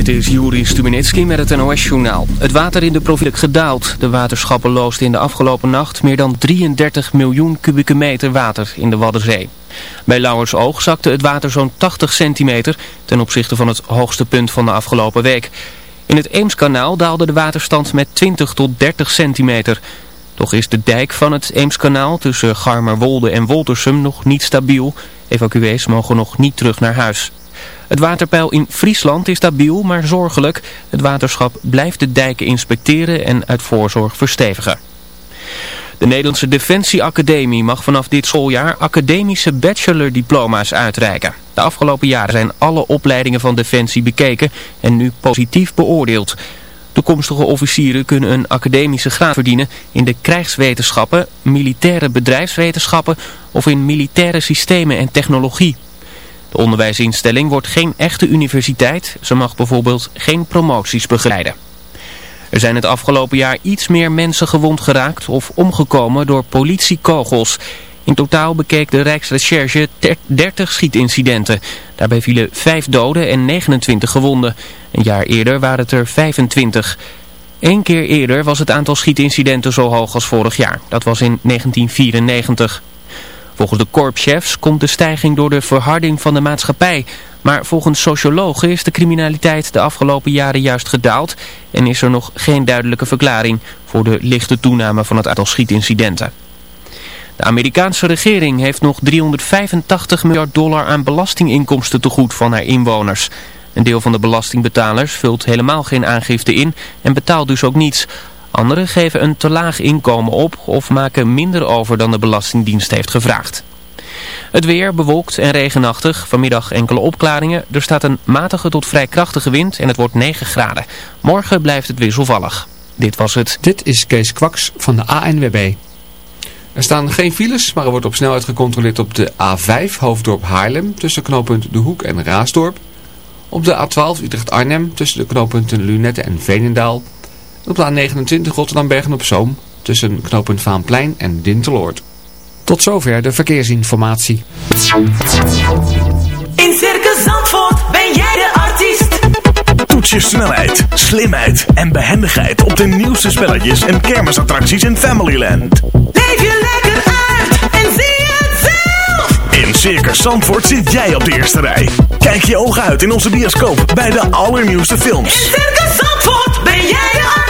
Dit is Juri Stubenitski met het NOS-journaal. Het water in de provincie gedaald. De waterschappen loosten in de afgelopen nacht meer dan 33 miljoen kubieke meter water in de Waddenzee. Bij Lauwersoog zakte het water zo'n 80 centimeter ten opzichte van het hoogste punt van de afgelopen week. In het Eemskanaal daalde de waterstand met 20 tot 30 centimeter. Toch is de dijk van het Eemskanaal tussen Garmerwolde en Woltersum nog niet stabiel. Evacuees mogen nog niet terug naar huis. Het waterpeil in Friesland is stabiel, maar zorgelijk. Het waterschap blijft de dijken inspecteren en uit voorzorg verstevigen. De Nederlandse Defensieacademie mag vanaf dit schooljaar academische bachelordiploma's uitreiken. De afgelopen jaren zijn alle opleidingen van Defensie bekeken en nu positief beoordeeld. Toekomstige officieren kunnen een academische graad verdienen in de krijgswetenschappen, militaire bedrijfswetenschappen of in militaire systemen en technologie. De onderwijsinstelling wordt geen echte universiteit. Ze mag bijvoorbeeld geen promoties begeleiden. Er zijn het afgelopen jaar iets meer mensen gewond geraakt of omgekomen door politiekogels. In totaal bekeek de Rijksrecherche 30 schietincidenten. Daarbij vielen 5 doden en 29 gewonden. Een jaar eerder waren het er 25. Eén keer eerder was het aantal schietincidenten zo hoog als vorig jaar. Dat was in 1994. Volgens de korpschefs komt de stijging door de verharding van de maatschappij. Maar volgens sociologen is de criminaliteit de afgelopen jaren juist gedaald en is er nog geen duidelijke verklaring voor de lichte toename van het aantal schietincidenten. De Amerikaanse regering heeft nog 385 miljard dollar aan belastinginkomsten te goed van haar inwoners. Een deel van de belastingbetalers vult helemaal geen aangifte in en betaalt dus ook niets. Anderen geven een te laag inkomen op of maken minder over dan de Belastingdienst heeft gevraagd. Het weer bewolkt en regenachtig. Vanmiddag enkele opklaringen. Er staat een matige tot vrij krachtige wind en het wordt 9 graden. Morgen blijft het wisselvallig. Dit was het. Dit is Kees Kwaks van de ANWB. Er staan geen files, maar er wordt op snelheid gecontroleerd op de A5 Hoofddorp Haarlem tussen knooppunt De Hoek en Raasdorp. Op de A12 Utrecht-Arnhem tussen de knooppunten Lunette en Veenendaal. Op de A29 Rotterdam-Bergen-op-Zoom tussen knooppunt Vaanplein en Dinteloord. Tot zover de verkeersinformatie. In Circus Zandvoort ben jij de artiest. Toets je snelheid, slimheid en behendigheid op de nieuwste spelletjes en kermisattracties in Familyland. Leef je lekker uit en zie het zelf. In Circus Zandvoort zit jij op de eerste rij. Kijk je ogen uit in onze bioscoop bij de allernieuwste films. In Circus Zandvoort ben jij de artiest.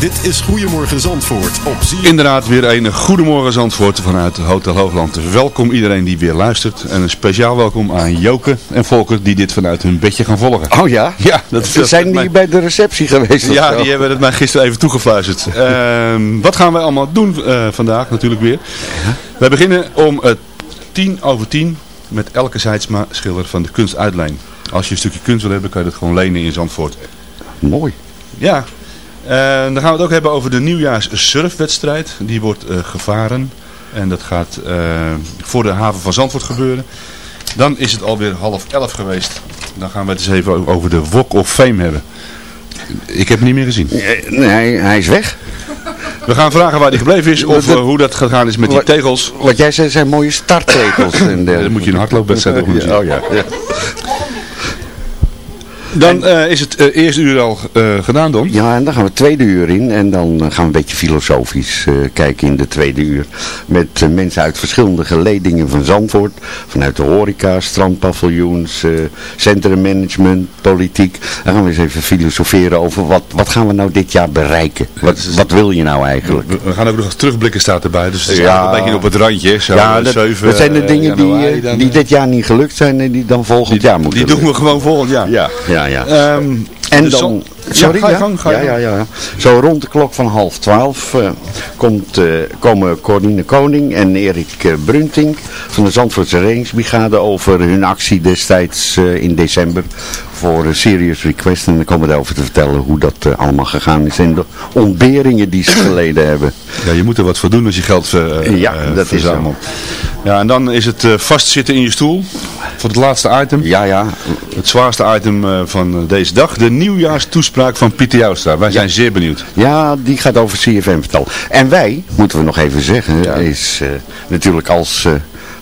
Dit is Goedemorgen Zandvoort op ZFM. Inderdaad, weer een goedemorgen Zandvoort vanuit Hotel Hoogland. Dus welkom iedereen die weer luistert. En een speciaal welkom aan Joke en Volker die dit vanuit hun bedje gaan volgen. Oh ja? Ja, dat Ze zijn die bij de receptie geweest? Ja, zo? die hebben het mij gisteren even toegefluisterd. Ehm, wat gaan wij allemaal doen eh, vandaag natuurlijk weer? Wij beginnen om eh, tien over tien met Elke Zeidsma schilder van de kunstuitlijn. Als je een stukje kunst wil hebben, kan je dat gewoon lenen in Zandvoort. Mooi. Ja, dan gaan we het ook hebben over de nieuwjaars surfwedstrijd. Die wordt eh, gevaren en dat gaat eh, voor de haven van Zandvoort gebeuren. Dan is het alweer half elf geweest. Dan gaan we het eens even over de Walk of Fame hebben. Ik heb hem niet meer gezien. Eh, Nee, hij is weg. We gaan vragen waar die gebleven is of Dat- eh, hoe dat gegaan is met die Wat- tegels. Wat jij zei zijn mooie starttegels. en Dan moet je een hardloopwedstrijd nog zien. Oh ja. ja. Dan eh, is het eh, eerste uur al eh, gedaan, Don. Ja, en dan gaan we het tweede uur in. En dan gaan we een beetje filosofisch kijken in de tweede uur. Met mensen uit verschillende geledingen van Zandvoort. Vanuit de horeca, strandpaviljoens, centrummanagement, politiek. Dan gaan we eens even filosoferen over wat, wat gaan we nou dit jaar bereiken. Wat, wat wil je nou eigenlijk? We, we gaan ook nog terugblikken staat erbij. Dus het is Ja. een beetje op het randje. Zo, ja, dat, 7, dat zijn de dingen die, dan, die dit jaar niet gelukt zijn en die dan volgend jaar moeten Die doen lukken. we gewoon volgend jaar. Ja, ja, ja. Ehm, En dus dan, zo- sorry, ja, ga je ja? gang, ja, ja, gang. ja, ja. Zo rond de klok van half twaalf eh, komt, eh, komen Corine Koning en Erik eh, Bruntink van de Zandvoortse Reddingsbrigade over hun actie destijds eh, in december voor een Serious Request. En dan komen we daarover te vertellen hoe dat allemaal gegaan is en de ontberingen die ze geleden hebben. Ja, je moet er wat voor doen als je geld eh, Ja, dat is verzamelt. Ja, en dan is het eh, vastzitten in je stoel voor het laatste item. Ja, ja, Het zwaarste item eh, van eh, deze dag. De nieuwjaarstoespraak van Pieter Joustra. Wij zijn zeer benieuwd. Ja, die gaat over CFM vertellen. En wij, moeten we nog even zeggen, is natuurlijk als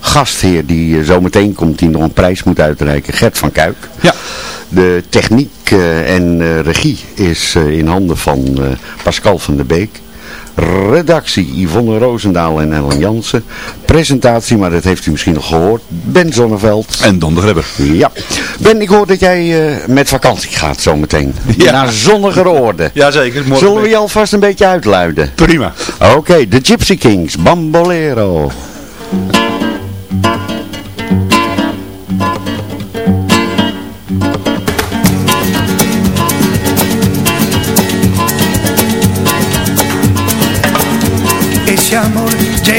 gastheer die eh, zometeen komt, die nog een prijs moet uitreiken, Gert van Kuik. Ja. De techniek en regie is in handen van Pascal van der Beek. Redactie Yvonne Roosendaal en Ellen Jansen. Presentatie, maar dat heeft u misschien nog gehoord, Ben Zonneveld. En Don de Grebber. Ja. Ben, ik hoor dat jij eh, met vakantie gaat zometeen. Ja. Naar zonnigere orde. Jazeker. Zullen we je alvast een beetje uitluiden? Prima. Oké, de Gypsy Kings, Bambolero.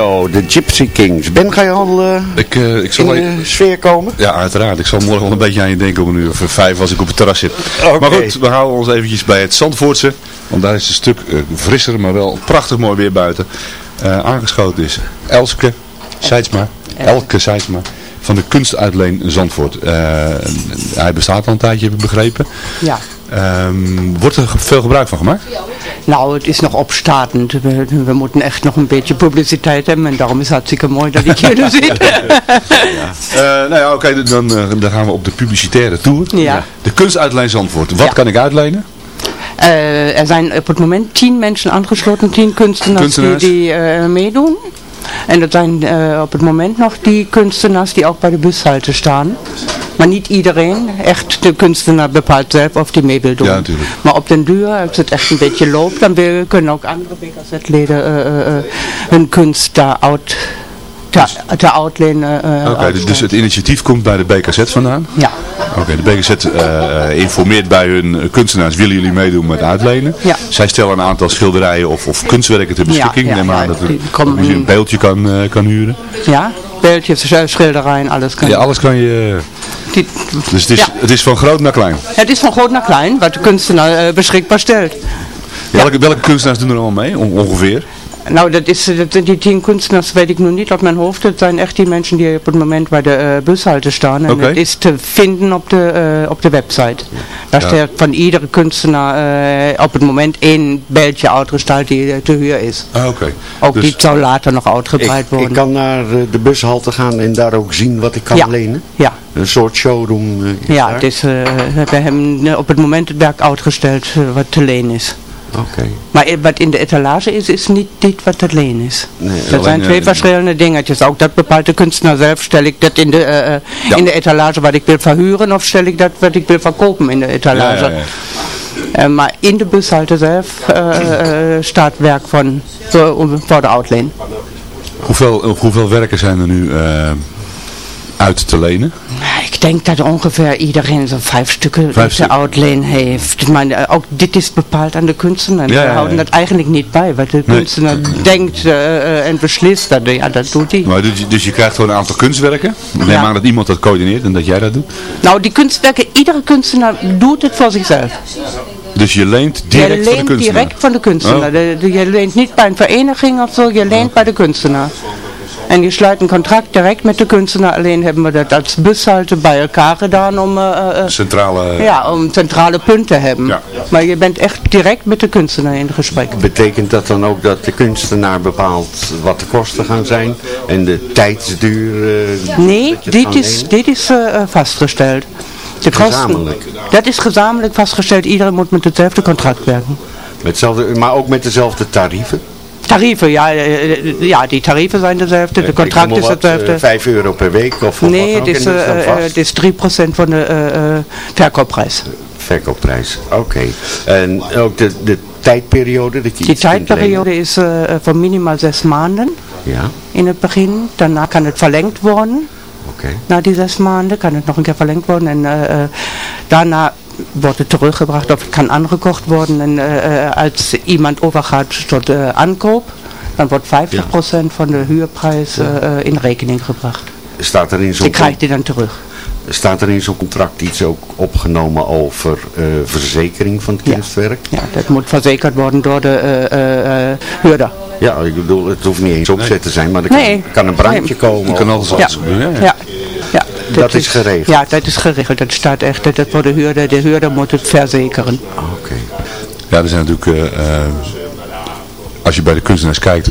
De Gypsy Kings. Ben, ga je al uh, ik, uh, ik zal in de sfeer komen? Ja, uiteraard. Ik zal morgen wel een beetje aan je denken om een uur of vijf als ik op het terras zit. Okay. Maar goed, we houden ons eventjes bij het Zandvoortse. Want daar is het een stuk uh, frisser, maar wel prachtig mooi weer buiten. aangeschoten is Elske Seidsma. Elke Seidsma van de kunstuitleen Zandvoort. hij bestaat al een tijdje, heb ik begrepen. Ja. Um, wordt er veel gebruik van gemaakt? Nou, het is nog opstartend. We, we, moeten echt nog een beetje publiciteit hebben. En daarom is het hartstikke mooi dat ik hier nu zit. ja. Uh, nou ja, oké, dan, uh, dan gaan we op de publicitaire tour. Ja. De kunstuitlijn Zandvoort. Wat ja. kan ik uitlenen? Uh, er zijn op het moment tien mensen aangesloten, tien kunstenaars, kunstenaars. die, die meedoen. En dat zijn op het moment nog die kunstenaars die ook bij de bushalte staan. Maar niet iedereen, echt de kunstenaar bepaalt zelf of die mee wil doen. Ja, natuurlijk. Maar op den duur, als het echt een beetje loopt, dan kunnen ook andere BKZ-leden uh, uh, hun kunst daar uit te, te uitlenen. Uh, Oké, okay, dus het initiatief komt bij de BKZ vandaan? Ja. Oké, okay, de BKZ uh, informeert bij hun kunstenaars, willen jullie meedoen met uitlenen? Ja. Zij stellen een aantal schilderijen of, of kunstwerken ter beschikking. Ja, ja, Neem aan dat die je een beeldje kan, uh, kan huren. Ja, beeldjes, schilderijen, alles kan. Ja, alles kan je... Die- Dus het is, Ja. het is van groot naar klein. Het is van groot naar klein, wat de kunstenaar eh, beschikbaar stelt. Welke, welke kunstenaars doen er allemaal mee, on- ongeveer? Nou, dat is, dat, die tien kunstenaars weet ik nu niet op mijn hoofd. Het zijn echt die mensen die op het moment bij de eh, bushalte staan. En Oké. het is te vinden op de, eh, op de website. Daar Ja. staat van iedere kunstenaar eh, op het moment één beeldje uitgestald die eh, te huur is. Ah, oké. Ook Dus- die zou later nog Ik, uitgebreid worden. ik kan naar eh, de bushalte gaan en daar ook zien wat ik kan Ja. lenen. Ja, Een soort showroom eh, ja daar. het is, eh, we hebben eh, op het moment het werk uitgesteld eh, wat te leen is. Oké. Maar wat in de etalage is, is niet dit wat te leen is. Nee, Dat zijn twee eh, verschillende dingetjes. Ook dat bepaalt de kunstenaar zelf. Stel ik dat in de, eh, eh, Ja. in de etalage wat ik wil verhuren of stel ik dat wat ik wil verkopen in de etalage. ja, ja. Maar in de bushalte zelf staat werk van, voor, voor de outleen. Hoeveel, hoeveel werken zijn er nu uit te lenen? Ik denk dat ongeveer iedereen zo'n vijf stukken Vijf outleen heeft. Maar eh, ook dit is bepaald aan de kunstenaar. Ja, ja, We houden dat eigenlijk niet bij. Wat de Nee. kunstenaar denkt eh, eh, en beslist, dat, ja, dat doet hij. Maar dus, je- dus je krijgt gewoon een aantal kunstwerken. Neem aan dat iemand dat coördineert en dat jij dat doet. Nou, die kunstwerken, iedere kunstenaar doet het voor zichzelf. Dus je leent direct je van de kunstenaar. direct van de kunstenaar. Oh. Je leent niet bij een vereniging of zo, je leent bij de kunstenaar. En je sluit een contract direct met de kunstenaar. Alleen hebben we dat als bushalte bij elkaar gedaan om, eh, eh, Centrale... ja, om centrale punten te hebben. Ja. Maar je bent echt direct met de kunstenaar in gesprek. Betekent dat dan ook dat de kunstenaar bepaalt wat de kosten gaan zijn en de tijdsduur? eh, Nee, dit is, dit is eh, eh, vastgesteld. De kosten- Gezamenlijk? Dat is gezamenlijk vastgesteld. Iedereen moet met hetzelfde contract werken. Met hetzelfde, maar ook met dezelfde tarieven? Tarieven, ja, eh, eh, ja, die tarieven zijn dezelfde. De contract is hetzelfde. eh, Vijf euro per week of, wat Nee, het is, eh, eh, het is 3% van de eh, eh, verkoopprijs. Verkoopprijs, oké. En ook de, de tijdperiode dat je Die tijdperiode is eh, eh, van minimaal zes maanden? Ja, in het begin. Daarna kan het verlengd worden. oké. Na die zes maanden kan het nog een keer verlengd worden. En eh, eh, daarna wordt het teruggebracht of het kan aangekocht worden. En eh, eh, als iemand overgaat tot eh, aankoop, dan wordt 50% van de huurprijs in rekening gebracht. Staat er in zo'n Die krijgt hij dan terug. staat er in zo'n contract iets ook opgenomen over eh, verzekering van het Ja. kunstwerk? Ja, dat moet verzekerd worden door de eh, eh, huurder. Ja, ik bedoel, het hoeft niet eens opzet te zijn, maar er kan, Nee. kan een brandje Nee. komen. Kan alles Ja. ja. Ja. Dat is geregeld? Ja, dat is geregeld. Dat staat echt, dat voor de huurder, de huurder moet het verzekeren. Oké. Ja, er zijn natuurlijk, eh, eh, als je bij de kunstenaars kijkt,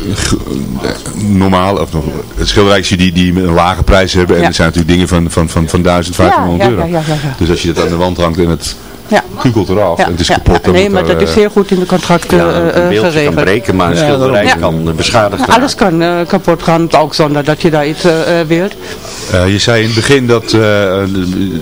normaal, of nog, het schilderijtje die, die een lage prijs hebben. En Ja. er zijn natuurlijk dingen van, van, van, van 1000, 1500 Ja, ja, euro. ja, ja, ja, ja. Dus als je dat aan de wand hangt en het Eraf Ja, en het is ja, kapot. Nee, maar dat is eh, heel goed in de contracten Ja, eh, een eh, beeldje kan geregeld. breken, maar een schilderij kan eh, beschadigd raken. Alles kan eh, kapot gaan, ook zonder dat je daar iets eh, eh, wilt. eh, je zei in het begin dat eh,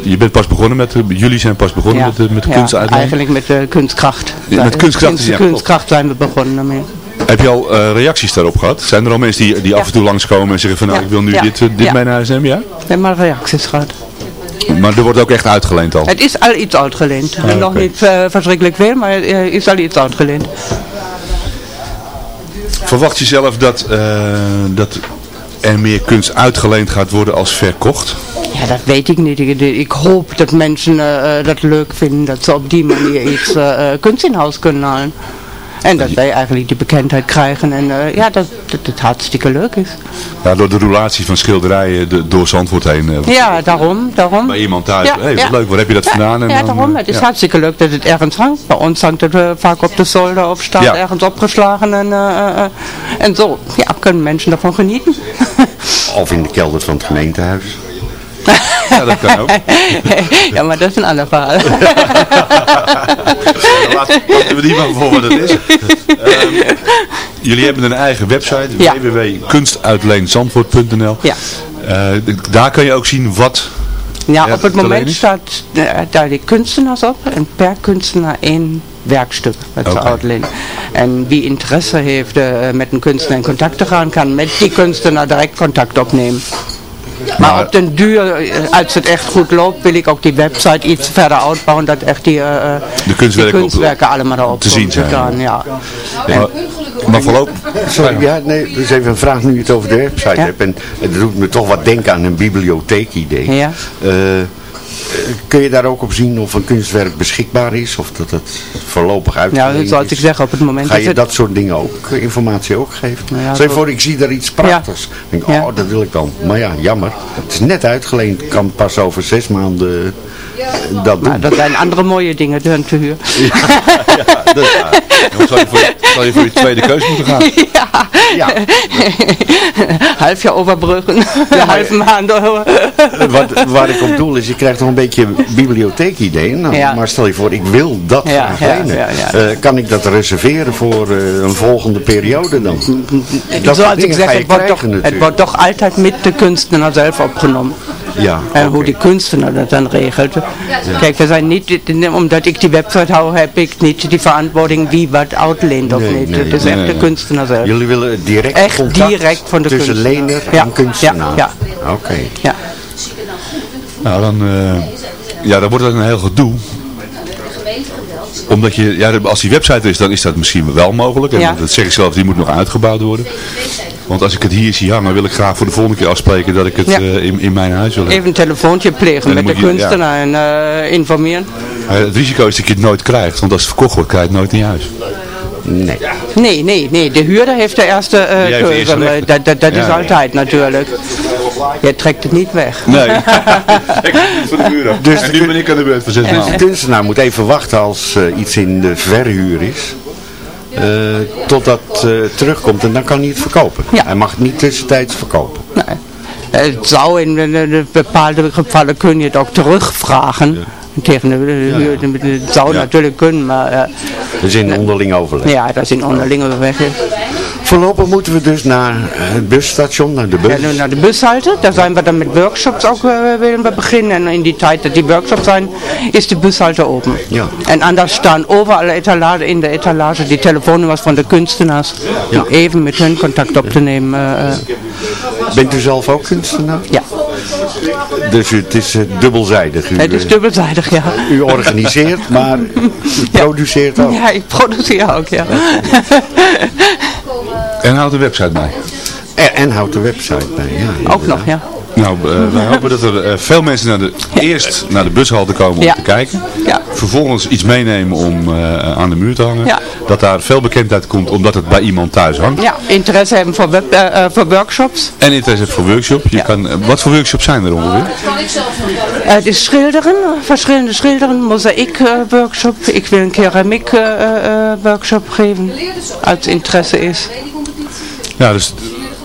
je bent pas begonnen met, jullie zijn pas begonnen met, de- met de eigenlijk met de kunstkracht. Ja, met kunstkracht, ja, zijn we begonnen daarmee. Heb je al eh, reacties daarop gehad? Zijn er al mensen die, die Ja. af en toe langskomen en zeggen van nou Ja. ik wil nu Ja. dit, eh, dit naar huis nemen? Ja? Hebben maar reacties gehad. Maar er wordt ook echt uitgeleend al. Het is al iets uitgeleend. Nog oké. niet eh, verschrikkelijk veel, maar er is al iets uitgeleend. Verwacht je zelf dat, uh, dat er meer kunst uitgeleend gaat worden als verkocht? Ja, dat weet ik niet. Ik, ik hoop dat mensen dat leuk vinden, dat ze op die manier iets kunst in huis kunnen halen. En dat wij eigenlijk die bekendheid krijgen en uh, ja, dat, dat het hartstikke leuk is. Ja, door de roulatie van schilderijen de, door Zandvoort heen. Uh, ja, daarom, daarom. Bij iemand thuis. Ja, hey, ja. leuk, waar heb je dat vandaan? En ja, dan, daarom. Het is ja. hartstikke leuk dat het ergens hangt. Bij ons hangt het uh, vaak op de zolder of staat ergens opgeslagen en, en zo. Ja, kunnen mensen daarvan genieten. of in de kelder van het gemeentehuis. Ja, dat kan ook. ja, maar dat is een ander verhaal. laten, laten we die maar voor wat het is. Um, jullie hebben een eigen website, ja. www.kunstuitleenzandvoort.nl Ja. Uh, daar kan je ook zien wat Ja, op het moment staat uh, daar de kunstenaars op en per kunstenaar één werkstuk wat okay. uitlenen. En wie interesse heeft uh, met een kunstenaar in contact te gaan, kan met die kunstenaar direct contact opnemen. Maar, maar op den duur, als het echt goed loopt, wil ik ook die website iets verder uitbouwen, dat echt die, uh, de kunstwerken, die kunstwerken allemaal erop te zien zijn. Gaan, ja. ja. Maar, maar voorlopig... Sorry, ja, nee, dus even een vraag nu je het over de website ja? hebt. En het doet me toch wat denken aan een bibliotheek-idee. Ja. Uh, kun je daar ook op zien of een kunstwerk beschikbaar is? Of dat het voorlopig uitgeleend Ja, dat zou ik zeggen op het moment. Ga je dat soort dingen ook, informatie ook geven? Nou ja, Stel voor, ik zie daar iets prachtigs. Ja. denk, oh, ja. dat wil ik dan. Maar ja, jammer. Het is net uitgeleend. Kan pas over zes maanden dat. Maar dat zijn andere mooie dingen te huur. Ja, ja, dat is waar. Dan zal je, voor, je voor je tweede keus moeten gaan. Ja. ja. Half jaar overbruggen. Ja, half maand. Wat, waar ik op doel is, je krijgt toch een beetje bibliotheekideeën. Nou. Maar stel je voor, ik wil dat ja, uh, kan ik dat reserveren voor uh, een volgende periode dan? Dat Zoals ik zeg, het wordt, toch, het wordt toch altijd met de kunstenaar zelf opgenomen. Ja, en okay. hoe die kunstenaar dat dan regelt. Ja. Kijk, we zijn niet, omdat ik die website hou, heb ik niet die verantwoording wie wat uitleent of nee, niet. Nee, het is nee, echt de kunstenaar zelf. Jullie willen direct echt contact direct van de tussen kunstenaar. lener ja. en kunstenaar? Ja. Oké. Okay. Ja. Nou, dan, uh, ja, dan wordt het een heel gedoe omdat je, ja, als die website er is, dan is dat misschien wel mogelijk. En ja. dat zeg ik zelf, die moet nog uitgebouwd worden. Want als ik het hier zie hangen, wil ik graag voor de volgende keer afspreken dat ik het Ja. uh, in, in mijn huis wil hebben. Even een telefoontje plegen met de je- kunstenaar en uh, informeren. Het risico is dat je het nooit krijgt, want als het verkocht wordt, krijg je het nooit in je huis. Nee. Nee, nee, nee. De huurder heeft de eerste uh, de keuze. Dat, dat, dat Ja, is ja. altijd natuurlijk. Je trekt het niet weg. Nee. ik van de buren. Dus en nu ben ik aan de beurt zes Dus de kunstenaar moet even wachten als uh, iets in de verhuur is. Uh, totdat uh, terugkomt en dan kan hij het verkopen. Ja. Hij mag het niet tussentijds verkopen. Nee. Het zou in bepaalde gevallen kun je het ook terugvragen. Tegen de, de, de, de- het zou Ja. natuurlijk kunnen, maar uh, Dus in onderling overleg. ja, dat is in onderlinge overweg. Voorlopig moeten we dus naar het busstation, naar de bus. Ja, naar de bushalte, daar zijn we dan met workshops ook uh, willen we beginnen. En in die tijd dat die workshops zijn, is de bushalte open. Ja. En anders staan overal etalage, in de etalage die telefoonnummers van de kunstenaars. Ja. Om even met hun contact op te nemen. uh, Bent u zelf ook kunstenaar? ja, Dus het is uh, dubbelzijdig. U, het is eh, dubbelzijdig, ja. u organiseert, maar u produceert ook. Ja, ik produceer ook, ja. En houd de website bij. En, en houdt de website bij. Ja, Ook nog, ja. Nou, uh, wij hopen dat er uh, veel mensen naar de, eerst naar de bushalte komen om Ja. te kijken. Ja. Vervolgens iets meenemen om uh, aan de muur te hangen. Ja. Dat daar veel bekendheid komt omdat het bij iemand thuis hangt. Ja, interesse hebben voor, web, uh, uh, voor workshops. En interesse voor workshops. Je Ja. kan, uh, wat voor workshops zijn er ongeveer? Uh, het is schilderen, verschillende schilderen, mozaïek uh, workshop. Ik wil een keramiek uh, uh, workshop geven, als interesse is. Ja, dus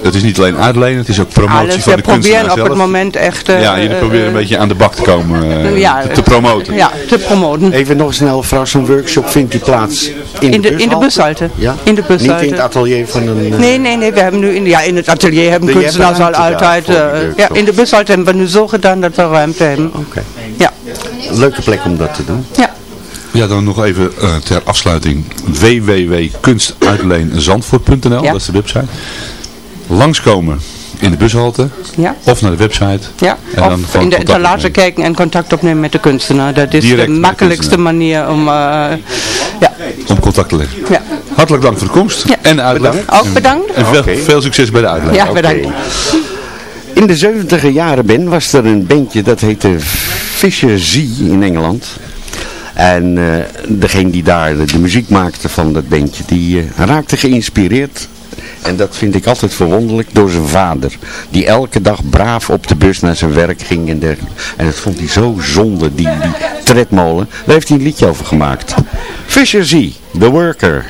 het is niet alleen uitlenen, het is ook promotie Alles, van de kunstenaar proberen op zelf. het moment echt... uh, ja, jullie uh, proberen een beetje aan de bak te komen, uh, ja, te, te promoten. Ja, te promoten. Even nog snel, mevrouw, zo'n workshop vindt die plaats in, In de, in de bushalte? Ja? In de Niet bushalte. in het atelier van een... eh, Nee, nee, nee, we hebben nu in, ja, in het atelier hebben kunstenaars al altijd... uh, ja, in de bushalte hebben we nu zo gedaan dat we ruimte hebben. Oké. Ja, Leuke plek om dat te doen. ja. Ja, dan nog even uh, ter afsluiting www.kunstuitleenzandvoort.nl, Ja. dat is de website. Langskomen in de bushalte Ja. of naar de website. Ja, En dan of in de etalage kijken en contact opnemen met de kunstenaar. Dat is Direct de makkelijkste manier om... uh, ja, Om contact te leggen. ja. Hartelijk dank voor de komst en de uitleg. Ook bedankt. En veel, veel succes bij de uitleg. Ja, bedankt. In de 70 jaren, Ben, was er een bandje dat heette Fisher Z in Engeland. En uh, degene die daar de, de, muziek maakte van dat bandje, die uh, raakte geïnspireerd. En dat vind ik altijd verwonderlijk door zijn vader. Die elke dag braaf op de bus naar zijn werk ging en dergelijke. En dat vond hij zo zonde, die, die tredmolen. Daar heeft hij een liedje over gemaakt. Fisher Z, The Worker.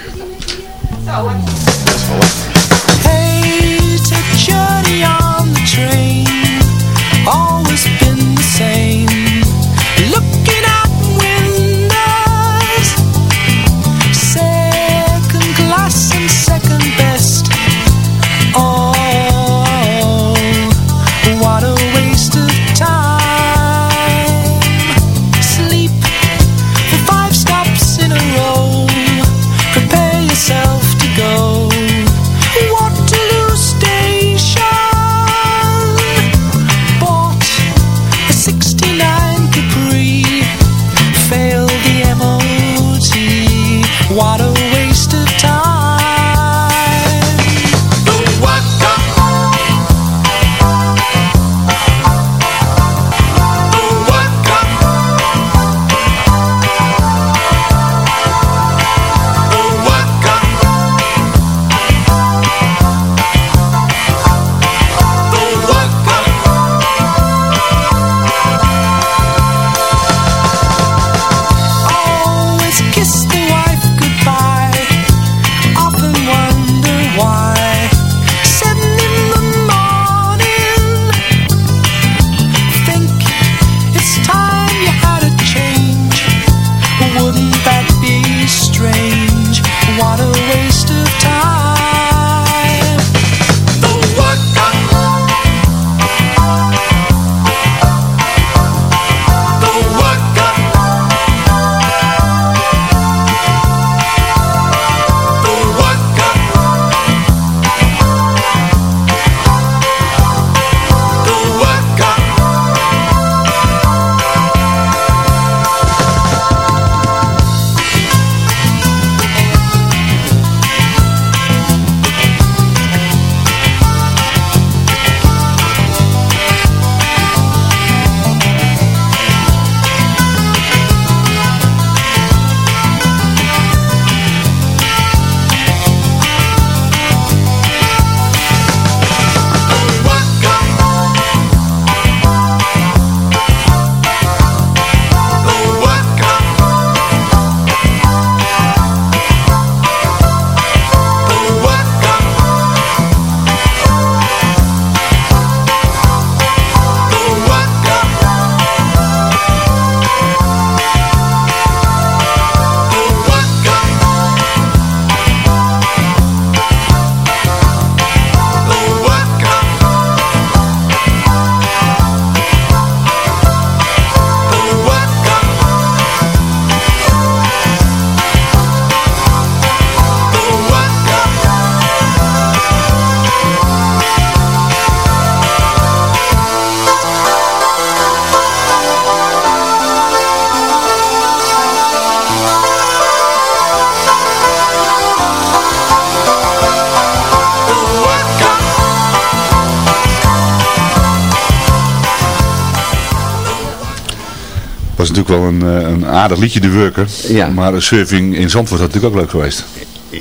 Wel een, eh, een aardig liedje, de Worker. Ja. Maar surfing in Zandvoort had natuurlijk ook leuk geweest.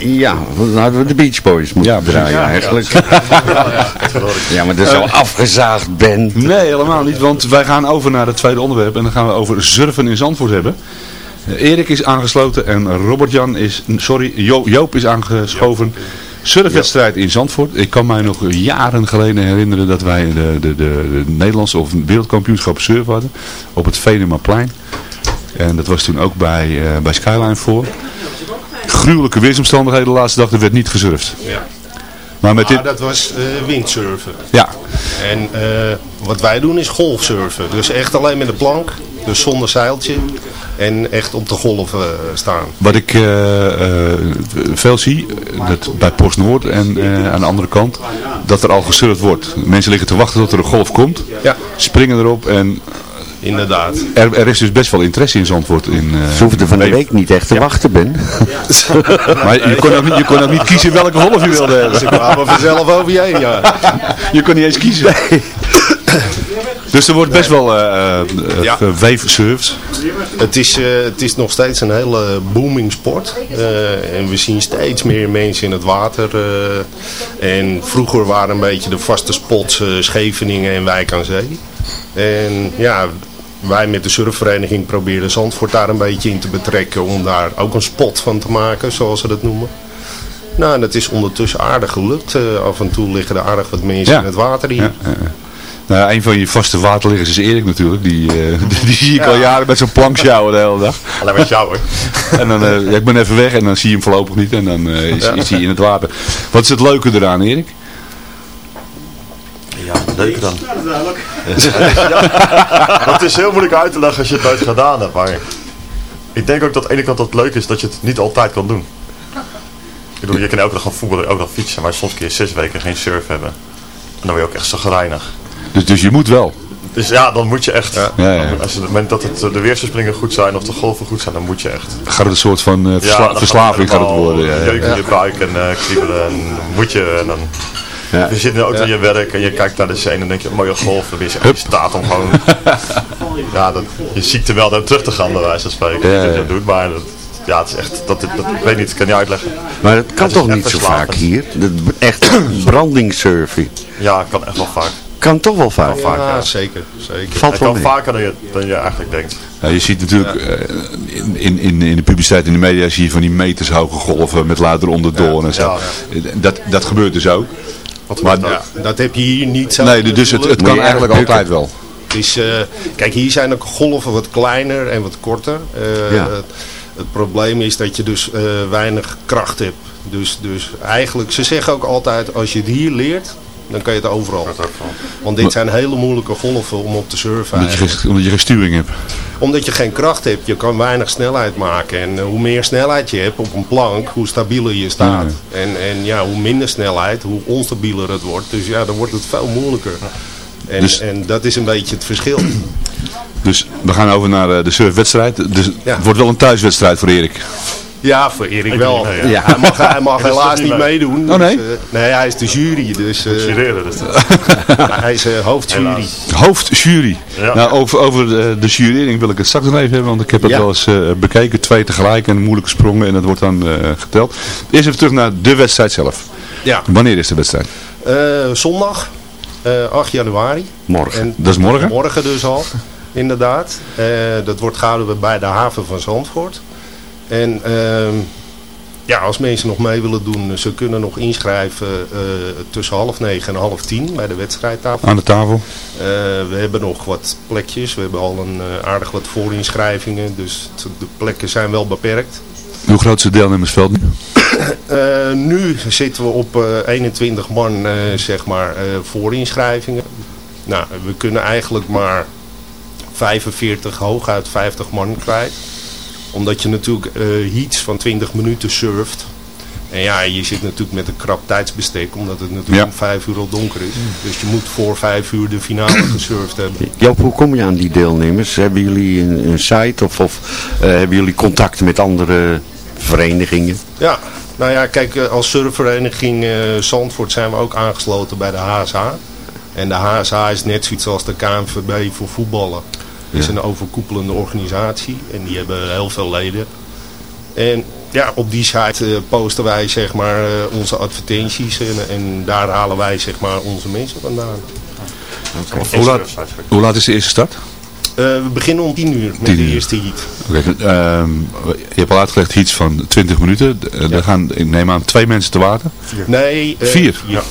Ja, dan hadden we de Beach Boys moeten Ja, draaien precies. eigenlijk. Ja, maar dat is zo Eh, afgezaagd bent. Nee, helemaal niet, want wij gaan over naar het tweede onderwerp en dan gaan we over surfen in Zandvoort hebben. Eh, Erik is aangesloten en Robert-Jan is, sorry, Jo- Joop is aangeschoven. Surfwedstrijd in Zandvoort. Ik kan mij nog jaren geleden herinneren dat wij de, de, de, de Nederlandse of wereldkampioenschap surf hadden op het Venemaplein. En dat was toen ook bij, eh, bij Skyline voor. Gruwelijke weersomstandigheden de laatste dag, er werd niet gesurfd. Ja. Maar met dit... dat was eh, windsurfen. Ja, En eh, wat wij doen is golfsurfen. Dus echt alleen met de plank. Dus zonder zeiltje. En echt op de golf eh, staan. Wat ik veel zie, dat bij Post Noord en aan de andere kant, dat er al gesurfd wordt. Mensen liggen te wachten tot er een golf komt, Ja. springen erop en inderdaad. Er, er is dus best wel interesse in Zandvoort. In, uh, Ze hoefden van de week niet echt te wachten, Ben. maar je kon, ook niet, je kon ook niet kiezen welke golf je wilde hebben. Ze kwamen vanzelf over je heen, ja. Je kon niet eens kiezen. Dus er wordt best wel uh, ja. Het is, uh, het is nog steeds een hele booming sport. Uh, en we zien steeds meer mensen in het water. en vroeger waren een beetje de vaste spots Scheveningen en Wijk aan Zee. En ja, wij met de surfvereniging proberen Zandvoort daar een beetje in te betrekken. Om daar ook een spot van te maken, zoals ze dat noemen. Nou, en dat is ondertussen aardig gelukt. af en toe liggen er aardig wat mensen ja. in het water hier. Ja, nou, een van je vaste waterliggers is Erik natuurlijk. Die, uh, die zie ik ja. al jaren met zo'n plank sjouwen de hele dag. Alleen met jou hoor. En dan, uh, ja, ik ben even weg en dan zie je hem voorlopig niet. En dan uh, is, is, hij in het water. Wat is het leuke eraan Erik? Ja, leuke dan. Ja, dat is heel moeilijk uit te leggen als je het nooit gedaan hebt. Maar ik denk ook dat aan de ene kant dat leuk is dat je het niet altijd kan doen. Ik bedoel, je kan elke dag gaan voetballen, elke dag fietsen. Maar soms kun je zes weken geen surf hebben. En dan ben je ook echt zo gereinig. Dus, dus je moet wel. Dus ja, dan moet je echt. Ja. Ja, ja. Als het moment dat het, de weerspringen goed zijn of de golven goed zijn, dan moet je echt. Gaat het een soort van uh, versla ja, verslaving gaat het worden. Ja, jeuk in je buik en uh, kriebelen en dan moet je. En dan, Ja. Je zit in de auto in je werk en je kijkt naar de zee en dan denk je, mooie golf. Dan is je staat om gewoon... ja, dat, je ziet er wel naar terug te gaan, bij wijze van spreken. Ja, Dat je ja. dat doet, maar dat, ja, het is echt, dat, dat, ik weet niet, ik kan niet uitleggen. Maar dat kan Het is toch niet zo vaak hier? Dat echt brandingssurfing. Ja, kan echt wel vaak. Kan toch wel vaak. vaak, Ja, ja. zeker. zeker. Valt Het wel kan vaker dan je, dan je eigenlijk denkt. Ja, je ziet natuurlijk eh, in, in, in de publiciteit in de media zie je van die metershoge golven met luider onderdoor en zo. Dat, dat gebeurt dus ook. Maar, dat heb je hier niet zo. nee, dus het, het kan Nee, eigenlijk altijd wel. Het is, eh, kijk, hier zijn ook golven wat kleiner en wat korter. Eh, Ja. het, het probleem is dat je dus eh, weinig kracht hebt. Dus, dus eigenlijk, ze zeggen ook altijd, als je het hier leert, dan kan je het overal. Want dit zijn hele moeilijke golven om op te surfen. Omdat je, geen- omdat je geen sturing hebt. Omdat je geen kracht hebt, je kan weinig snelheid maken. En eh, hoe meer snelheid je hebt op een plank, hoe stabieler je staat. En, en ja, hoe minder snelheid, hoe onstabieler het wordt. Dus ja, dan wordt het veel moeilijker. En, Dus- en dat is een beetje het verschil. Dus we gaan over naar eh, de surfwedstrijd. Dus Ja. het wordt wel een thuiswedstrijd voor Erik. Ja, voor Erik Ik wel. mee, ja, hij mag, hij mag helaas niet niet mee. meedoen. Oh, nee? Dus, eh, nee, hij is de jury. Dus, eh, Jureren, dus hij is eh, hoofdjury. Helaas. Hoofdjury. Ja. Nou, over, over de, de jurering wil ik het straks nog even hebben, want ik heb het Ja. wel eens eh, bekeken. Twee tegelijk en moeilijke sprongen en dat wordt dan eh, geteld. Eerst even terug naar de wedstrijd zelf. Ja, Wanneer is de wedstrijd? eh, zondag, eh, 8 januari. Morgen. En Dat is morgen? Morgen dus al, inderdaad. Eh, dat wordt gehouden bij de haven van Zandvoort. En ehm, ja, als mensen nog mee willen doen, ze kunnen nog inschrijven eh, tussen half negen en half tien bij de wedstrijdtafel. Aan de tafel. Eh, we hebben nog wat plekjes. We hebben al een eh, aardig wat voorinschrijvingen. Dus de plekken zijn wel beperkt. Hoe groot is het deelnemersveld nu? Nu zitten we op eh, 21 man, zeg maar, voorinschrijvingen. Nou, we kunnen eigenlijk maar 45, hooguit 50 man kwijt. Omdat je natuurlijk eh heats van 20 minuten surft. En ja, je zit natuurlijk met een krap tijdsbestek, omdat het natuurlijk Ja. om 5 uur al donker is. Dus je moet voor 5 uur de finale gesurfd hebben. Joop, hoe kom je aan die deelnemers? Hebben jullie een, een site of, of eh, hebben jullie contact met andere verenigingen? Ja, nou ja, kijk, eh, als surfvereniging eh, Zandvoort zijn we ook aangesloten bij de HSH. En de HSH is net zoiets als de KNVB voor voetballen. Is een overkoepelende organisatie en die hebben heel veel leden. En ja, op die site eh, posten wij zeg maar eh, onze advertenties en, en daar halen wij zeg maar onze mensen vandaan. Hoe laat, hoe laat is de eerste start? Eh, we beginnen om 10 uur met 10 de uur. eerste heat. Oké, ehm, je hebt al uitgelegd iets van 20 minuten. Er gaan, ik neem aan, twee mensen te water. Nee, eh, Vier? Ja.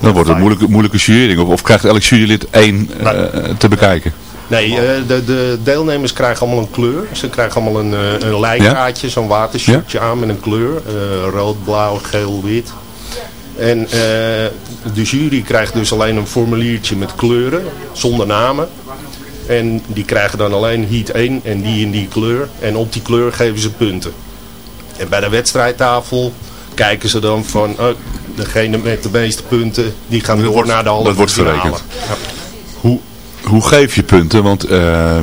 Dan wordt het een moeilijke, moeilijke jurering. Of, of krijgt elk jurylid één eh, te bekijken? Nee, eh, de, de deelnemers krijgen allemaal een kleur. Ze krijgen allemaal een, eh, een lijnkaartje, zo'n watershirtje aan met een kleur. Eh, rood, blauw, geel, wit. En de jury krijgt dus alleen een formuliertje met kleuren, zonder namen. En die krijgen dan alleen heat 1 en die in die kleur. En op die kleur geven ze punten. En bij de wedstrijdtafel kijken ze dan van... Oh, degene met de meeste punten, die gaan door naar de halve dat wordt verrekend. Ja. Hoe, Hoe geef je punten? Want eh,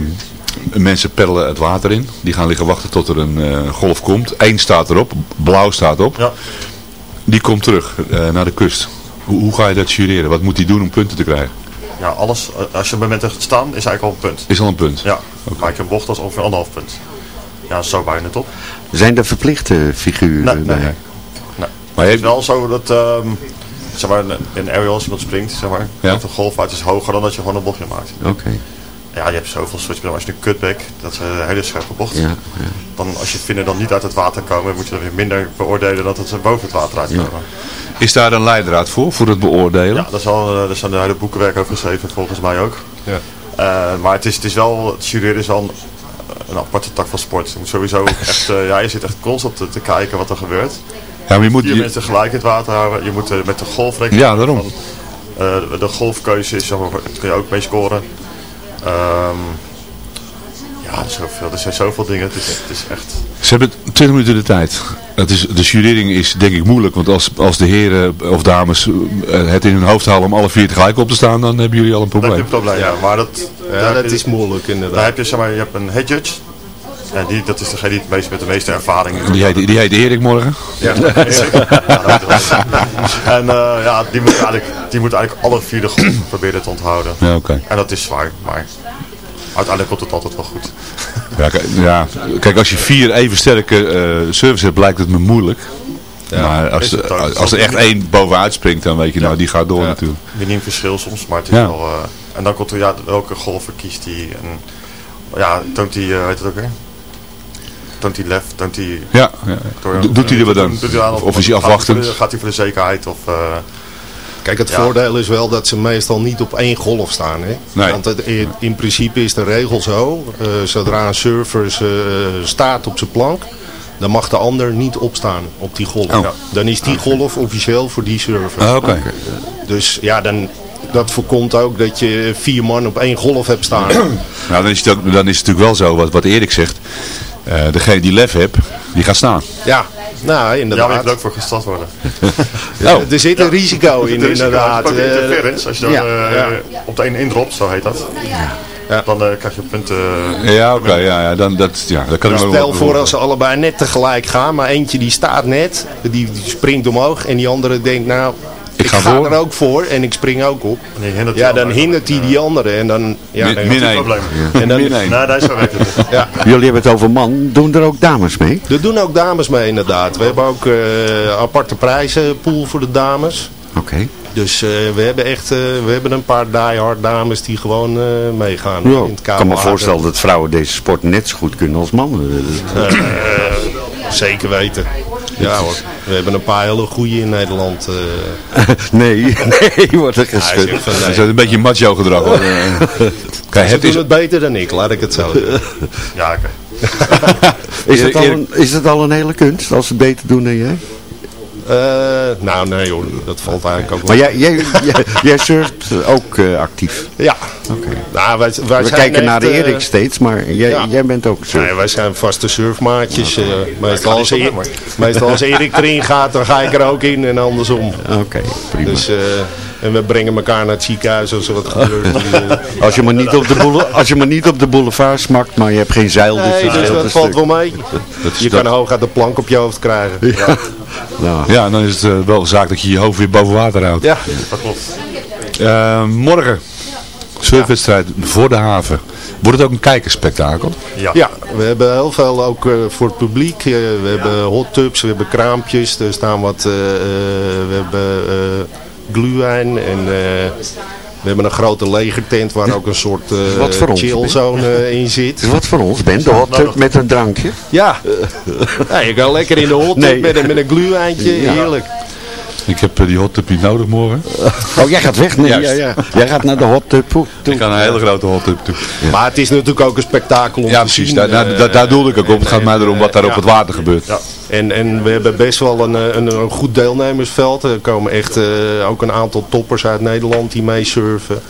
mensen peddelen het water in. Die gaan liggen wachten tot er een eh, golf komt. Eén staat erop, blauw staat op. Ja. Die komt terug eh, naar de kust. Hoe, hoe ga je dat jureren? Wat moet hij doen om punten te krijgen? Ja, alles, eh, als je op het moment gaat staan, is eigenlijk al een punt. Is al een punt? Ja, maar ik heb bocht als ongeveer anderhalf punt. Ja, zo bijna top. Zijn er verplichte figuren? Nee, nee, bij? nee. nee. Maar het is wel zo dat, ehm zeg maar, in aerial als iemand springt, zeg maar, Ja. dat de golf uit is hoger dan dat je gewoon een bochtje maakt. Oké. Ja, je hebt zoveel switch, als je een cutback, dat is een hele scherpe bocht. Ja, ja. Dan als je vinnen dan niet uit het water komen, moet je dan weer minder beoordelen dat het ze boven het water uitkomen. Is daar een leidraad voor, voor het beoordelen? Ja, daar is al, eh, daar zijn de hele boekenwerk over geschreven, volgens mij ook. Ja. Eh, maar het is, het is wel, het jureren is wel een, een aparte tak van sport. Je moet sowieso echt, eh, ja, je zit echt constant te, te kijken wat er gebeurt. Ja, maar je moet... Vier je- mensen tegelijk in het water houden. Je moet eh, met de golf rekening Ja, daarom. Eh, de golfkeuze is, zeg maar, daar kun je ook mee scoren. Ehm, ja, er, zoveel, er zijn zoveel dingen. Het is, het is echt... Ze hebben 20 minuten de tijd. Het is, de jurering is denk ik moeilijk, want als, als de heren of dames eh, het in hun hoofd halen om alle vier tegelijk op te staan, dan hebben jullie al een Dat heb je probleem. een probleem, ja. Maar dat, Ja, dat is moeilijk inderdaad. Daar heb je, zeg maar, je hebt een head judge. En die, dat is degene die het meest, met de meeste ervaring Die heet, die heet Erik morgen. Ja, Ja. En eh, ja, die moet, eigenlijk, die moet eigenlijk alle vier de golven proberen te onthouden. Ja. En dat is zwaar, maar uiteindelijk komt het altijd wel goed. Ja, kijk, ja, kijk, als je vier even sterke eh service hebt, blijkt het me moeilijk. maar als, als er echt één bovenuit springt, dan weet je, nou, die gaat door natuurlijk. Miniem verschil soms, maar het is Ja. wel... eh, en dan komt er, ja, welke golven kiest hij? En ja, toont hij, eh, weet het ook weer? Toont hij left, toont hij... Ja, ja. door- Do- doet hij er wat aan? Doet hij aan Of- of is hij gaat afwachtend? hij voor de zekerheid of... eh, Kijk, het Ja. voordeel is wel dat ze meestal niet op één golf staan. Hè? Nee. Want het, in, in principe is de regel zo, eh, zodra een surfer eh, staat op zijn plank, dan mag de ander niet opstaan op die golf. Oh. Dan is die golf officieel voor die surfer. Ah, Oké. Dus ja, dan, dat voorkomt ook dat je vier man op één golf hebt staan. Nou, dan is, het ook, dan is het natuurlijk wel zo, wat, wat Erik zegt. Eh, degene die lef heeft, die gaat staan. ja, nou ja, maar je inderdaad. moet ook voor gestraft worden. Oh. Er zit een risico in, Het is inderdaad. ook Eh, interference, als je dan ja, eh, ja. op de een indropt, zo heet dat. Dan eh, krijg je punten. Ja, oké, ja, ja, dan, dat, ja, dat kan ik me Stel wel- voor als ze allebei net tegelijk gaan, maar eentje die staat net, die, die springt omhoog en die andere denkt nou, ik, ga ga, voor. er ook voor en ik spring ook op. Die Ja, dan hindert hij die andere en dan... Ja, Min- dan min één. probleem. En dan, Min één. Nee, daar is niet. ja. Jullie hebben het over man. Doen er ook dames mee? Er doen ook dames mee inderdaad. We hebben ook eh aparte prijzenpool voor de dames. Oké. Dus eh, we hebben echt eh, we hebben een paar diehard dames die gewoon eh, meegaan. Ja, in het ik kan me voorstellen dat vrouwen deze sport net zo goed kunnen als mannen. Zeker weten. Ja hoor. We hebben een paar hele goede in Nederland. eh. nee, nee, wordt er geschud. Dat nee. is een beetje macho gedrag. hoor. Eh, Kijk, Ze het is, het beter dan ik, laat ik het zo zeggen. Ja, oké. Is het, al een, is het al een hele kunst als ze beter doen dan jij? Eh, nou nee hoor, dat valt eigenlijk ook Maar wel. jij, jij, jij, jij surft ook eh, actief. Ja. Oké. Nou, wij, wij We kijken naar de eh, Erik steeds, maar jij, ja. jij bent ook surfer. Nee, wij zijn vaste surfmaatjes. eh, meestal, als Erik, meestal als Erik erin gaat, dan ga ik er ook in en andersom. Oké, prima. Dus, en we brengen elkaar naar het ziekenhuis als er wat gebeurt. Als, je maar niet op de boule- als je maar niet op de boulevard smakt, maar je hebt geen zeil, dus nee, dus dat valt stuk. wel mee. Je dat- kan hooguit de plank op je hoofd krijgen. Ja, Nou, ja, dan is het eh, wel zaak dat je je hoofd weer boven water houdt. ja. Dat klopt. Eh, morgen, surfwedstrijd voor de haven. Wordt het ook een kijkerspektakel? Ja. Ja, we hebben heel veel ook eh, voor het publiek. Eh, we hebben hot tubs, we hebben kraampjes. Er staan wat, eh, eh, we hebben eh gluwijn en eh, we hebben een grote legertent waar ook een soort eh, Wat voor ons, chillzone eh, in zit. wat voor ons, Ben? De hot tub met een drankje? Ja. ja, je kan lekker in de hot tub Nee. met, een- met een gluwijntje, Ja. heerlijk. Ik heb eh, die hot tub niet nodig morgen. Oh, jij gaat weg? Nee, ja, ja. Jij gaat naar de hot tub toe. Ik ga naar een hele grote hot tub toe. Maar het is natuurlijk ook een spektakel om Ja, te precies. zien. Daar, daar, eh, daar, daar doelde ik ook op. Het gaat mij erom wat daar eh, op het water gebeurt. Ja. En, en we hebben best wel een, een, een goed deelnemersveld. Er komen echt ook een aantal toppers uit Nederland die meesurfen.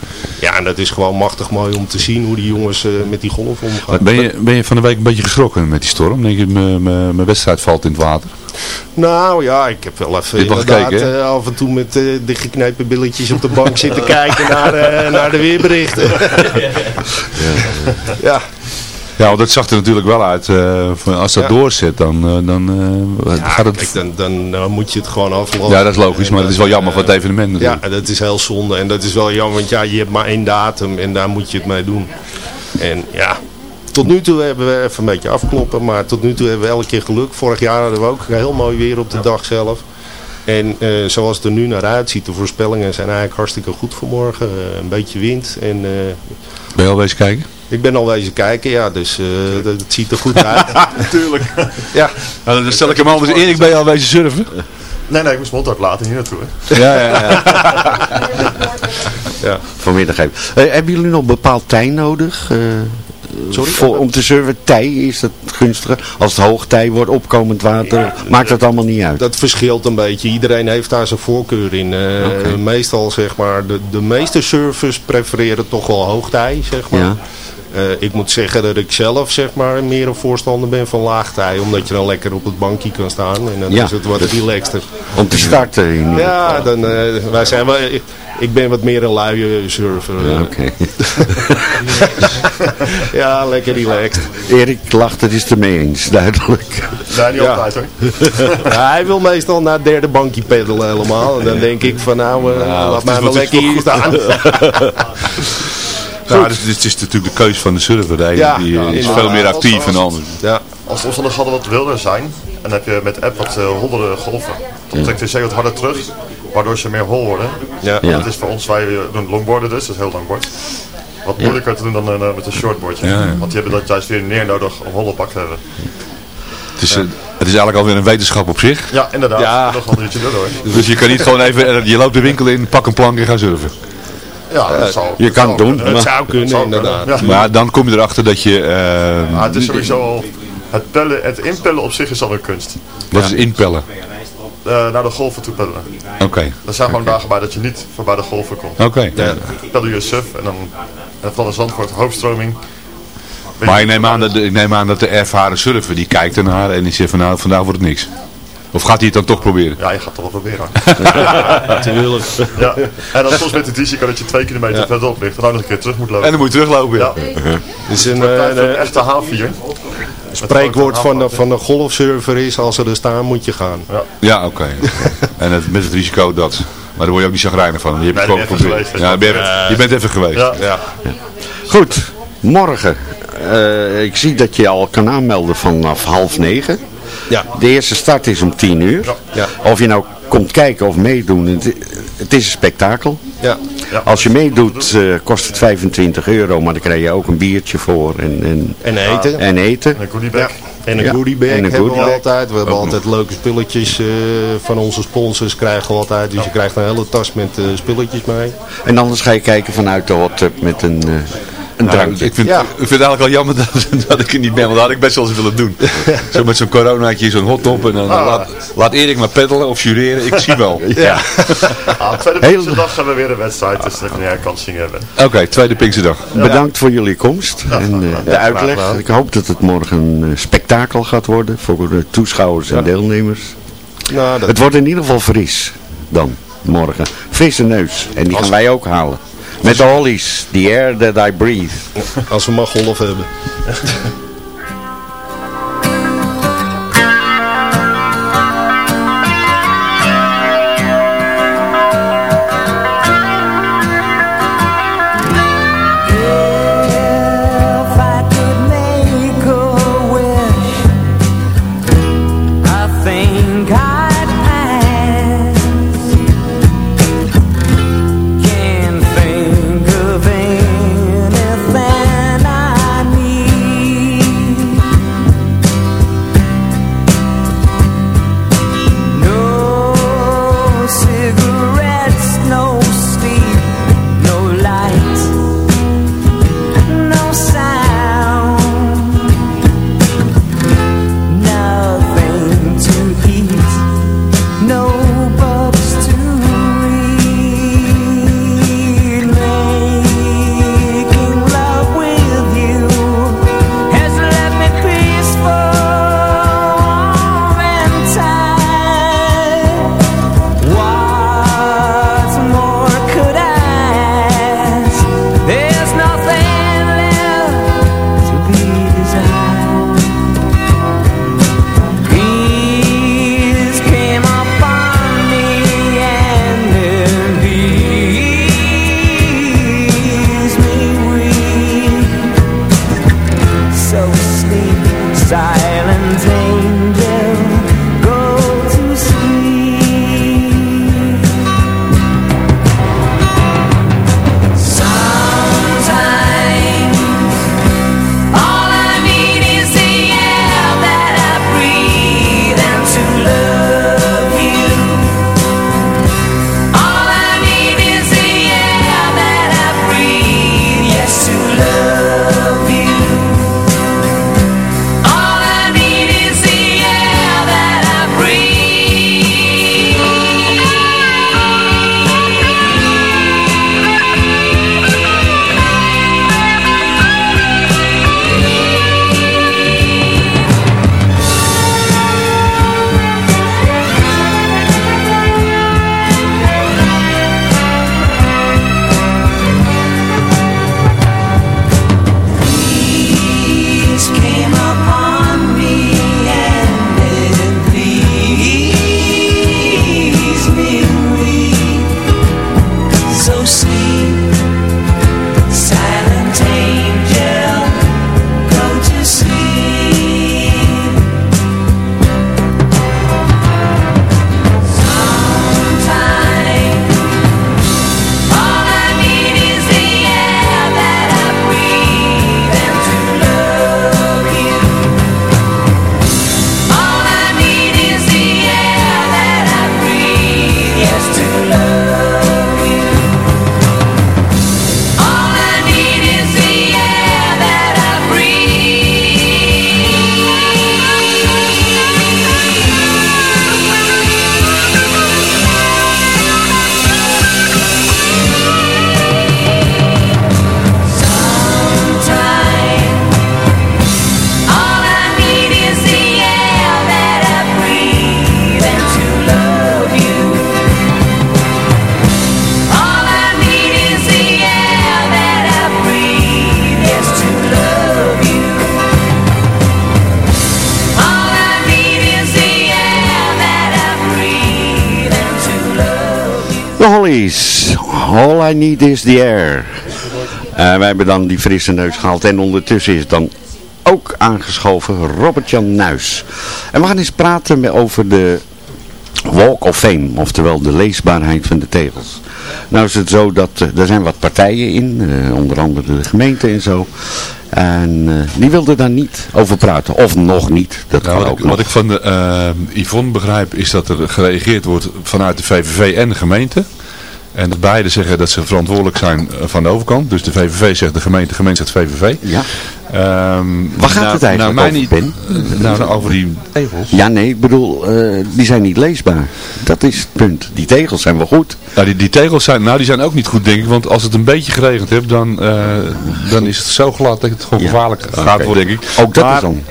Ja, en dat is gewoon machtig mooi om te zien hoe die jongens met die golf omgaan. Ben je, ben je van de week een beetje geschrokken met die storm? Denk je, mijn wedstrijd valt in het water? Nou ja, ik heb wel even inderdaad gekeken, uh, af en toe met uh, de geknepen billetjes op de bank zitten kijken naar, uh, naar de weerberichten. ja. ja. Ja, want dat zag er natuurlijk wel uit. als dat ja. doorzet, dan, dan ja, gaat het... Kijk, dan, dan moet je het gewoon aflopen. Ja, dat is logisch, maar het is wel jammer voor het evenement natuurlijk. Ja, dat is heel zonde. En dat is wel jammer, want ja, je hebt maar één datum en daar moet je het mee doen. En ja, tot nu toe hebben we even een beetje afkloppen, maar tot nu toe hebben we elke keer geluk. Vorig jaar hadden we ook heel mooi weer op de dag zelf. En uh, zoals het er nu naar uitziet, de voorspellingen zijn eigenlijk hartstikke goed voor morgen. Uh, een beetje wind. En, uh, ben je al wezen kijken? Ik ben al wezen kijken, ja, dus het ziet er goed uit. Natuurlijk. ja. Nou, dan stel ik hem anders in, ik ben je al wezen surfen. Nee, nee, ik moest Montauk laten hier naartoe. Hè. Ja, ja, ja. ja. Vanmiddag even. hebben jullie nog bepaald tij nodig? Sorry? Voor, om te surfen, tij is dat gunstiger. Als het hoogtij wordt, opkomend water, maakt dat allemaal niet uit. Dat verschilt een beetje. Iedereen heeft daar zijn voorkeur in. Uh, Meestal, zeg maar, de, de meeste surfers prefereren toch wel hoogtij, zeg maar. Ja. Uh, ik moet zeggen dat ik zelf zeg maar meer een voorstander ben van laagtij. Omdat je dan lekker op het bankje kan staan. En dan ja, is het wat relaxter. Om te starten. ja, dan, uh, wij zijn wel, ik ben wat meer een luie surfer. Ja, Oké. ja, lekker relaxed. Erik lacht het is ermee eens, duidelijk. Nee, niet altijd hoor. ja, hij wil meestal naar het derde bankje peddelen helemaal. En dan denk ik van nou, uh, nou laat mij maar lekker hier staan. Ja, dus, het is natuurlijk de keuze van de surfer. Die, ja, die, is veel meer actief en anders. Ja. Als de omstandigheden wat wilder zijn, en dan heb je met app wat uh, honderden golven, dan trekt de zee wat harder terug waardoor ze meer hol worden. Ja. Dat is voor ons, wij doen longboarden dus, dat is heel langbord. Wat moeilijker te doen dan uh, met een shortboardje. Want die hebben dat juist weer neer nodig om hollepak te hebben. Het is, uh, het is eigenlijk alweer een wetenschap op zich. Ja, inderdaad. Ja. Nog een uurtje door. Dus je kan niet gewoon even, eh, je loopt de winkel in, pak een plank en ga surfen. Ja, dat zou, je kan het doen. Dat zou kunnen, inderdaad. Ja. Maar dan kom je erachter dat je... Uh, het is sowieso al... Het, pellen, het inpellen op zich is al een kunst. Wat is inpellen? uh, naar de golven toe peddelen. Oké. Okay. Er zijn gewoon dagen bij dat je niet voorbij de golven komt. Oké. Okay. Ja. Peddel je suf en dan en van de Zandvoort hoofdstroming. Maar ik neem, aan dat, ik neem aan dat de ervaren surfer die kijkt ernaar en die zegt van nou vandaag wordt het niks. Of gaat hij het dan toch proberen? Ja, je gaat het toch wel proberen. Natuurlijk. ja. En dan soms met het risico dat je twee kilometer ja. verderop ligt en dan nog een keer terug moet lopen. En dan moet je teruglopen, ja. ja. Dus een, een echte H4 spreekwoord van de, van de golfserver is, als ze er staan moet je gaan. Ja, ja oké. en het, met het risico dat. Maar daar word je ook niet chagrijnig van. Je, hebt nee, geweest, ja, ben je, je, bent even geweest. Ja. ja. Goed, morgen. Uh, ik zie dat je al kan aanmelden vanaf half negen. Ja. De eerste start is om tien uur. Ja. Of je nou komt kijken of meedoen, het, het is een spektakel. Ja. ja. Als je meedoet uh, kost het 25 euro, maar dan krijg je ook een biertje voor. En, en, en eten. En eten. En een goodiebag. En een goodiebag en een hebben we altijd. We hebben altijd leuke spulletjes uh, van onze sponsors krijgen we altijd. Dus je krijgt een hele tas met uh, spulletjes mee. En anders ga je kijken vanuit de hot tub met een een nou, ik, vind, ik vind het eigenlijk al jammer dat, dat ik er niet ben, want dat had ik best wel eens willen doen. zo met zo'n coronaatje, zo'n hot top en dan ah. laat, laat Erik maar peddelen of jureren, ik zie wel. ja. ah, tweede Pinksterdag gaan we weer een wedstrijd, dus dat we een herkansing hebben. Oké, tweede Pinksterdag. Bedankt voor jullie komst en uh, de uitleg. Ik hoop dat het morgen een uh, spektakel gaat worden voor de toeschouwers en deelnemers. Nou, het wordt in ieder geval fris dan, morgen. Frisse neus. En die gaan wij ook halen. Met de Hollies, The Air That I Breathe. Als we maar golf hebben. All I need is the air. En wij hebben dan die frisse neus gehaald. En ondertussen is dan ook aangeschoven Robert-Jan Nuis. En we gaan eens praten met- over de Walk of Fame. Oftewel de leesbaarheid van de tegels. Nou is het zo dat eh, er zijn wat partijen in. eh, onder andere de gemeente en zo. En die wilden daar niet over praten. Of nog niet. Dat Nou, kan wat, ook ik, nog. wat ik van de, Yvonne begrijp is dat er gereageerd wordt vanuit de VVV en de gemeente. En dat beide zeggen dat ze verantwoordelijk zijn eh, van de overkant. Dus de VVV zegt de gemeente, de gemeente zegt VVV. Ja. Ehm, Waar gaat nou- het eigenlijk nou, over, niet, Ben? Nou, nou, over die tegels. Ja, nee, ik bedoel, eh, die zijn niet leesbaar. Dat is het punt. Die tegels zijn wel goed. Nou, die, die tegels zijn, nou, die zijn ook niet goed, denk ik. Want als het een beetje geregend heeft, dan, eh, dan is het zo glad dat het gewoon gevaarlijk gaat worden, denk ik. Ook dat Maar is dan.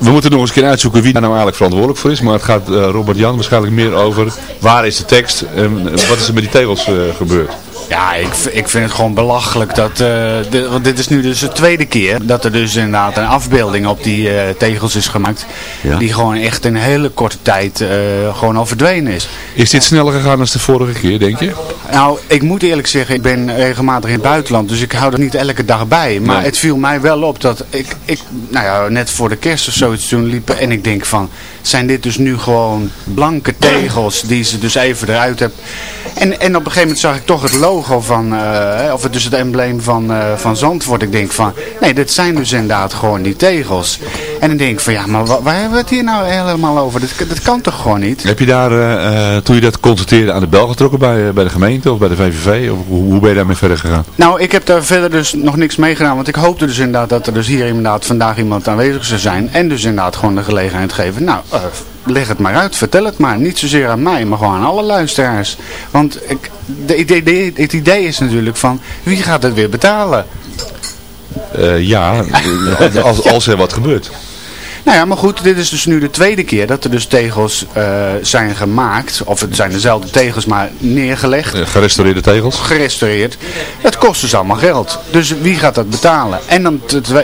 We moeten nog eens een keer uitzoeken wie daar nou eigenlijk verantwoordelijk voor is. Maar het gaat eh, Robert Jan waarschijnlijk meer over waar is de tekst en wat is er met die tegels eh, gebeurd. Ja, ik, ik vind het gewoon belachelijk dat, eh, dit, want dit is nu dus de tweede keer dat er dus inderdaad een afbeelding op die eh, tegels is gemaakt. Ja. Die gewoon echt in een hele korte tijd eh, gewoon al verdwenen is. Is dit sneller gegaan dan de vorige keer, denk je? Nou, ik moet eerlijk zeggen, ik ben regelmatig in het buitenland, dus ik hou er niet elke dag bij. Maar Nee. het viel mij wel op dat ik, ik, nou ja, net voor de kerst of zoiets toen liepen en ik denk van, zijn dit dus nu gewoon blanke tegels die ze dus even eruit hebben. En, en op een gegeven moment zag ik toch het logo van, eh, of het dus het embleem van, eh, van Zandvoort. Ik denk van, nee, dit zijn dus inderdaad gewoon die tegels. En dan denk ik van, ja, maar wa- waar hebben we het hier nou helemaal over? Dat, dat kan toch gewoon niet? Heb je daar, eh, toen je dat constateerde, aan de bel getrokken bij, bij de gemeente of bij de VVV? Of hoe, hoe ben je daarmee verder gegaan? Nou, ik heb daar verder dus nog niks mee gedaan. Want ik hoopte dus inderdaad dat er dus hier inderdaad vandaag iemand aanwezig zou zijn. En dus inderdaad gewoon de gelegenheid geven. Nou, leg het maar uit. Vertel het maar. Niet zozeer aan mij, maar gewoon aan alle luisteraars. Want ik, de het idee is natuurlijk van, wie gaat het weer betalen? Eh, ja, als, als er wat gebeurt. Nou ja, maar goed, dit is dus nu de tweede keer dat er dus tegels eh, zijn gemaakt. Of het zijn dezelfde tegels, maar neergelegd. Eh, gerestaureerde tegels. gerestaureerd. Het kost dus allemaal geld. Dus wie gaat dat betalen? En dan,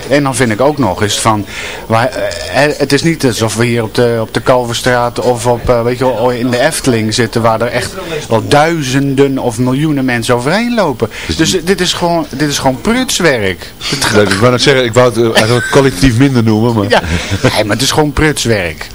en dan vind ik ook nog eens van, waar, eh, het is niet alsof we hier op de, op de Kalverstraat of op, eh, weet je wel, in de Efteling zitten waar er echt wel duizenden of miljoenen mensen overheen lopen. Dus dit is gewoon, dit is gewoon prutswerk. Nee, ik wou net zeggen, ik wou het eh, eigenlijk collectief minder noemen. Maar... Ja, nee, maar het is gewoon prutswerk.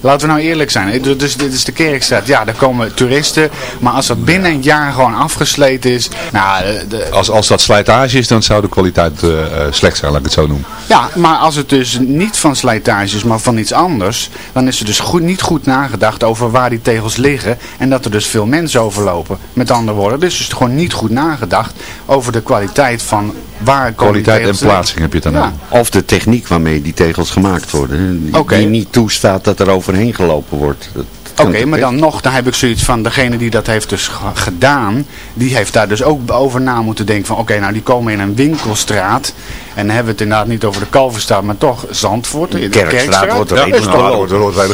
Laten we nou eerlijk zijn. Dus dit is de Kerkstraat. Ja, daar komen toeristen. Maar als dat binnen een jaar gewoon afgesleten is. Nou, de- Als, als dat slijtage is, dan zou de kwaliteit eh, slecht zijn, laat ik het zo noemen. Ja, maar als het dus niet van slijtage is, maar van iets anders, dan is er dus goed, niet goed nagedacht over waar die tegels liggen en dat er dus veel mensen overlopen. Met andere woorden, dus is het gewoon niet goed nagedacht over de kwaliteit van waar Kwaliteit en plaatsing heb je het dan Ja. aan. Of de techniek waarmee die tegels gemaakt worden. hè, Die, niet toestaat dat er overheen gelopen wordt. Oké, maar dan nog, dan heb ik zoiets van, degene die dat heeft dus ge- gedaan, die heeft daar dus ook over na moeten denken van, oké, nou die komen in een winkelstraat, en dan hebben we het inderdaad niet over de Kalverstraat, maar toch Zandvoort, de Kerkstraat wordt er Ja, een is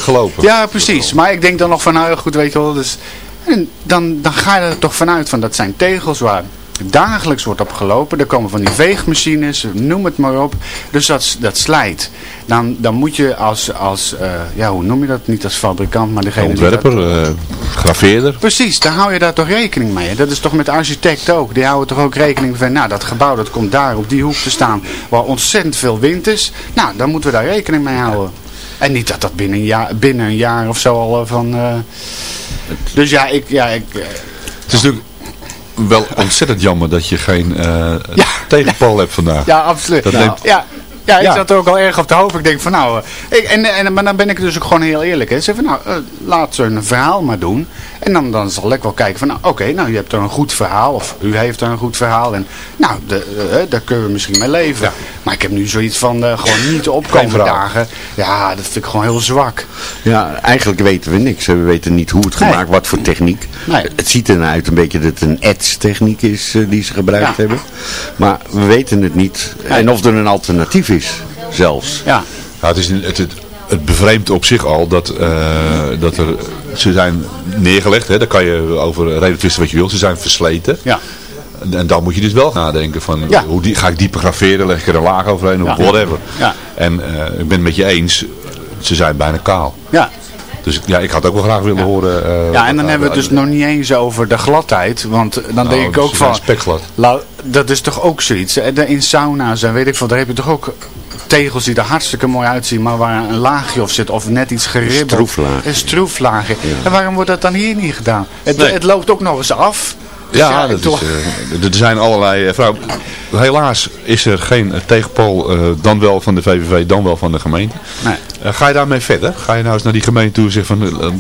gelopen. er. Ja, precies. Maar ik denk dan nog van, nou goed, weet je wel, dus, en dan, dan ga je er toch vanuit van, dat zijn tegels waar dagelijks wordt op gelopen. Er komen van die veegmachines, noem het maar op. Dus dat, dat slijt. Dan, dan moet je als, als eh, ja, hoe noem je dat? Niet als fabrikant, maar degene die dat- Ontwerper, eh, graveerder. Precies, daar hou je daar toch rekening mee. Dat is toch met de architect ook. Die houden toch ook rekening van, nou dat gebouw dat komt daar op die hoek te staan waar ontzettend veel wind is. Nou, dan moeten we daar rekening mee houden. En niet dat dat binnen een jaar, binnen een jaar of zo al eh, van... Dus ja, ik... Ja, ik Het is natuurlijk wel ontzettend jammer dat je geen eh tegenpal hebt vandaag. ja, absoluut. Dat Nou, neemt- ja, ja, ik Ja. zat er ook al erg op te hopen. Ik denk van nou... eh, Ik, en, en, maar dan ben ik dus ook gewoon heel eerlijk. Hè. Zeg van nou, eh, laat ze een verhaal maar doen. En dan, dan zal ik wel kijken van nou, oké, nou je hebt er een goed verhaal. Of u heeft er een goed verhaal. En nou, de, eh, daar kunnen we misschien mee leven. Maar ik heb nu zoiets van eh, gewoon niet opkomen dagen. Ja, dat vind ik gewoon heel zwak. Ja, eigenlijk weten we niks. We weten niet hoe het Nee. gemaakt, wat voor techniek. Nee. Het ziet er nou uit een beetje dat het een edge techniek is eh, die ze gebruikt Ja. hebben. Maar we weten het niet. En of er een alternatief is, zelfs. Ja. Nou, het, is, een- het, het, het bevreemdt op zich al dat, eh, dat er, ze zijn neergelegd, hè, daar kan je over reden twisten wat je wil, ze zijn versleten. Ja. En, dan moet je dus wel nadenken van, Ja. hoe die, ga ik dieper graveren, leg ik er een laag overheen, of Ja. whatever. Ja. En eh, ik ben het met je eens, ze zijn bijna kaal. Ja. Dus ja, ik had ook wel graag willen horen... eh, Ja, en dan hebben we het dus nog niet eens over de gladheid. Want dan Nou, denk ik ook van... spekglad. la- dat is toch ook zoiets. In sauna's en weet ik veel, daar heb je toch ook tegels die er hartstikke mooi uitzien, maar waar een laagje op zit of net iets geribbeld. Stroeflaag. Een stroeflaagje. En waarom wordt dat dan hier niet gedaan? Het, Nee. het loopt ook nog eens af. Dus Ja, dat is, eh, er zijn allerlei... eh, vrouw, helaas is er geen eh, tegenpool, eh, dan wel van de VVV, dan wel van de gemeente. Nee. Ga je daarmee verder? Ga je nou eens naar die gemeente toe en zeggen van...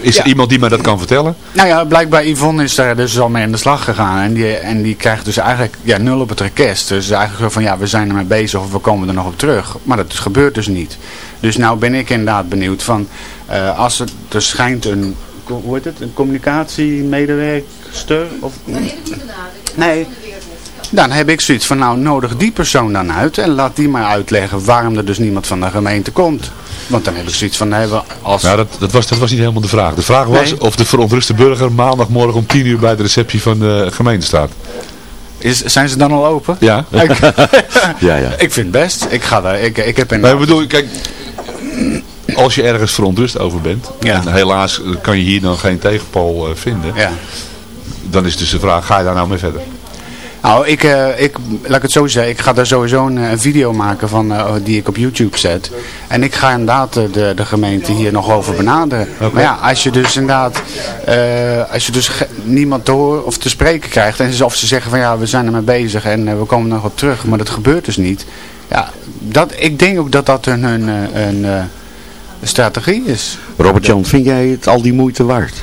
is er iemand die mij dat kan vertellen? Nou ja, blijkbaar Yvonne is daar dus al mee aan de slag gegaan. En die, en die krijgt dus eigenlijk ja, nul op het request. Dus eigenlijk zo van ja, we zijn ermee bezig of we komen er nog op terug. Maar dat gebeurt dus niet. Dus nou ben ik inderdaad benieuwd van eh, als er, er schijnt een, hoe heet het, een communicatiemedewerkster of... Nee, dan heb ik zoiets van nou nodig die persoon dan uit en laat die maar uitleggen waarom er dus niemand van de gemeente komt. Want dan heb ik zoiets van, nee, we als... Nou, dat, dat, was, dat was niet helemaal de vraag. De vraag was Nee. of de verontruste burger maandagmorgen om 10 uur bij de receptie van de gemeente staat. Is, zijn ze dan al open? Ja. Ik, Ja, ja. ik vind het best. Ik ga daar. Ik, ik heb een. Nee, bedoel, kijk, als je ergens verontrust over bent, Ja. en helaas kan je hier dan geen tegenpool eh, vinden, Ja. dan is dus de vraag, ga je daar nou mee verder? Nou, ik, eh, ik, laat ik het zo zeggen. Ik ga daar sowieso een, eh, een video maken van, eh, die ik op YouTube zet. En ik ga inderdaad de, de gemeente hier nog over benaderen. Maar ja, als je dus inderdaad, als je dus niemand te horen of te spreken krijgt. En ze, of ze zeggen van ja, we zijn ermee bezig en we komen er nog op terug. Maar dat gebeurt dus niet. Ja, dat, ik denk ook dat dat een, een, een, strategie is. Robert-Jan, vind jij het al die moeite waard?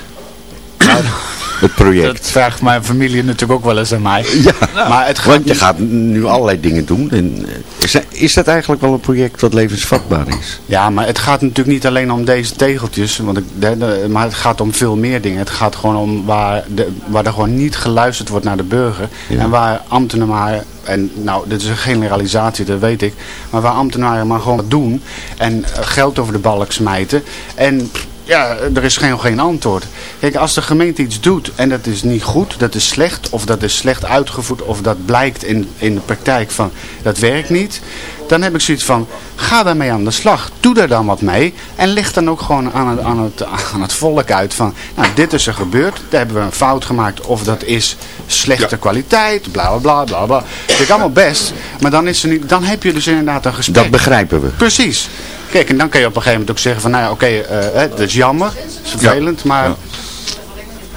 het project. Dat vraagt mijn familie natuurlijk ook wel eens aan mij. Ja, Maar het gaat want je niet- gaat nu allerlei dingen doen. En, eh, is, dat- is dat eigenlijk wel een project wat levensvatbaar is? Ja, maar het gaat natuurlijk niet alleen om deze tegeltjes, want ik, de- de- maar het gaat om veel meer dingen. Het gaat gewoon om waar, de, waar er gewoon niet geluisterd wordt naar de burger. En waar ambtenaren maar, en nou, dit is een generalisatie, dat weet ik, maar waar ambtenaren maar gewoon wat doen en eh, geld over de balk smijten. En ja, er is geen, geen antwoord. Kijk, als de gemeente iets doet en dat is niet goed, dat is slecht, of dat is slecht uitgevoerd, of dat blijkt in, in de praktijk van dat werkt niet, dan heb ik zoiets van, ga daarmee aan de slag. Doe daar dan wat mee en leg dan ook gewoon aan het, aan het, aan het volk uit van, nou dit is er gebeurd, daar hebben we een fout gemaakt, of dat is slechte kwaliteit, bla bla bla bla ik allemaal best, maar dan, is er niet, dan heb je dus inderdaad een gesprek. Dat begrijpen we. Precies. Kijk, en dan kan je op een gegeven moment ook zeggen van, nou ja, oké, eh, dat is jammer, dat is vervelend, maar Ja.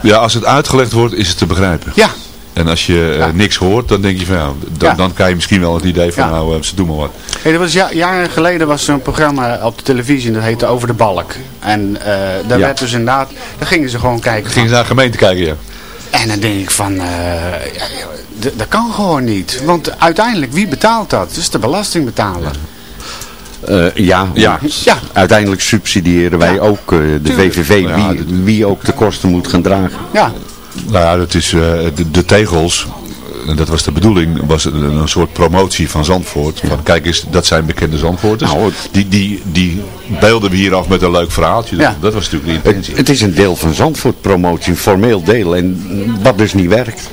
Ja, als het uitgelegd wordt, is het te begrijpen. Ja. En als je eh, niks hoort, dan denk je van, ja, dan, dan krijg je misschien wel het idee van, nou, eh, ze doen maar wat. Hey, dat was ja, jaren geleden was er een programma op de televisie en dat heette Over de Balk. En daar werd dus inderdaad, daar gingen ze gewoon kijken. Gingen ze naar de gemeente kijken, ja. En dan denk ik van, dat kan gewoon niet. Want uiteindelijk, wie betaalt dat? Is de belastingbetaler. Eh, ja, Ja. ja, uiteindelijk subsidiëren wij ook eh, de Tuurlijk. VVV, wie, wie ook de kosten moet gaan dragen. Ja. Nou ja, dat is, eh, de, de tegels, en dat was de bedoeling, was een, een soort promotie van Zandvoort. Van, kijk eens, dat zijn bekende Zandvoorters. Nou, die, die, die beelden we hier af met een leuk verhaaltje. Dat, Ja. dat was natuurlijk de Het, intentie. het is een deel van Zandvoort promotie, een formeel deel. En wat dus niet werkt.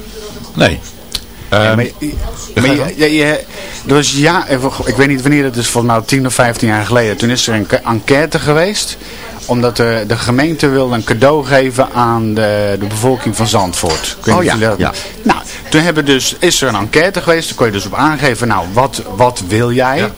Nee. Ja, maar je- maar je, je, je- was ja, ik weet niet wanneer dat is, volgens mij al 10 of 15 jaar geleden. Toen is er een enquête geweest, omdat de, de gemeente wilde een cadeau geven aan de, de bevolking van Zandvoort. Ik weet Oh ja, dat- ja. Nou, toen hebben dus, is er een enquête geweest, daar kon je dus op aangeven, nou, wat, wat wil jij?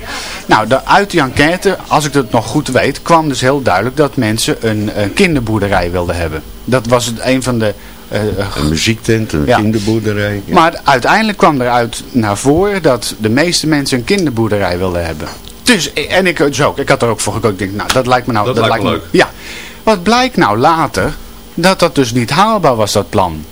Nou, de, uit die enquête, als ik dat nog goed weet, kwam dus heel duidelijk dat mensen een, een kinderboerderij wilden hebben. Dat was het, een van de... eh, Een muziektent, een Ja. kinderboerderij. ja. maar uiteindelijk kwam eruit naar voren dat de meeste mensen een kinderboerderij wilden hebben. Dus, en ik dus ook. Ik had er ook voor gekozen. Ik denk, nou, dat lijkt me nou... Dat lijkt me me- leuk. Ja. Wat blijkt nou later? Dat dat dus niet haalbaar was, dat plan.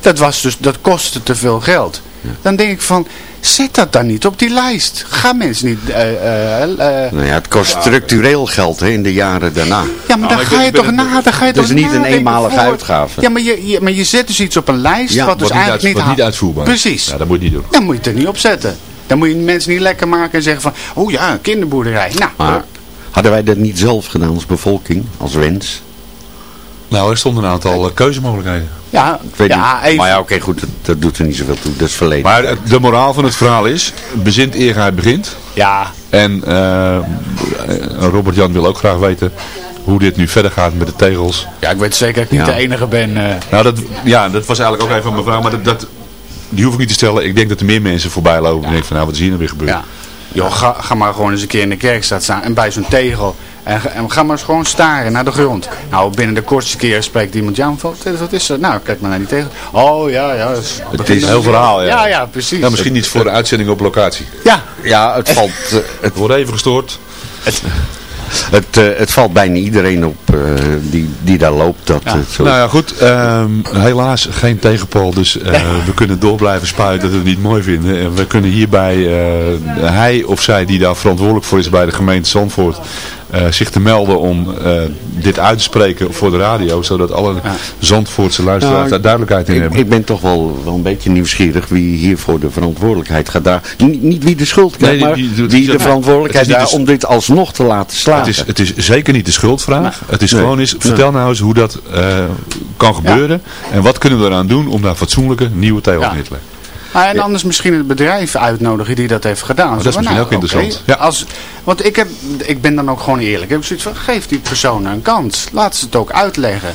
Dat, was dus, dat kostte te veel geld. Dan denk ik van, zet dat dan niet op die lijst. Ga mensen niet... eh, eh, eh, Nou ja, het kost structureel geld hè, in de jaren daarna. ja, maar dan ik ga je toch het- na, dan ga je Dat is niet een eenmalige voor. uitgave. Ja, maar je, je- maar je zet dus iets op een lijst Ja, wat dus niet, eigenlijk uit, niet, wat niet uitvoerbaar is. Precies. Ja, dat moet je niet doen. Dan moet je het er niet op zetten. Dan moet je mensen niet lekker maken en zeggen van, oh ja, een kinderboerderij. Nou, Maar hadden wij dat niet zelf gedaan als bevolking, als wens? Nou, er stonden een aantal eh, keuzemogelijkheden. ja, Ik weet ja, niet. even. Maar ja, oké, goed, dat, dat doet er niet zoveel toe. Dat is verleden. Maar de moraal van het verhaal is, bezint eer hij begint. ja, En eh, Robert-Jan wil ook graag weten hoe dit nu verder gaat met de tegels. Ja, ik weet zeker dat ik niet Ja. de enige ben. eh. Nou, dat, ja, dat was eigenlijk ook even mijn vraag, maar dat, dat, die hoef ik niet te stellen. Ik denk dat er meer mensen voorbij lopen en denken van, nou, wat is hier nou weer gebeurd? Ja. Joh, ga, ga maar gewoon eens een keer in de kerkstraat staan en bij zo'n tegel. En, ga- en ga maar eens gewoon staren naar de grond. Nou, binnen de kortste keer spreekt iemand, ja, wat, wat is dat? Nou, kijk maar naar die tegel. Oh, ja, ja. Het is een heel verhaal, ja. Ja, ja, precies. Nou, misschien niet voor de uitzending op locatie. Ja. Ja, het valt... eh, het wordt even gestoord. Het, eh, het valt bijna iedereen op eh, die, die daar loopt. Dat het zo... Nou ja, goed. ehm, helaas geen tegenpol. Dus eh, we kunnen door blijven spuiten dat we het niet mooi vinden. En we kunnen hierbij, eh, hij of zij die daar verantwoordelijk voor is bij de gemeente Zandvoort, zich te melden om eh, dit uit te spreken voor de radio. Zodat alle Zandvoortse luisteraars Nou, daar duidelijkheid in ik, hebben. ik ben toch wel, wel een beetje nieuwsgierig wie hiervoor de verantwoordelijkheid gaat dragen. Niet, niet wie de schuld krijgt, Nee, maar die- die- wie de verantwoordelijkheid het is niet draagt de- om dit alsnog te laten slagen. Het is, het is zeker niet de schuldvraag. het is Nee. gewoon eens, Nee. vertel nou eens hoe dat eh, kan gebeuren. En wat kunnen we eraan doen om daar fatsoenlijke nieuwe tegels Ja. neer te leggen. Ah, en anders misschien het bedrijf uitnodigen die dat heeft gedaan. Oh, dat is misschien ook oké, interessant. Als, want ik, heb, ik ben dan ook gewoon eerlijk. Ik heb zoiets van, geef die persoon een kans. Laat ze het ook uitleggen.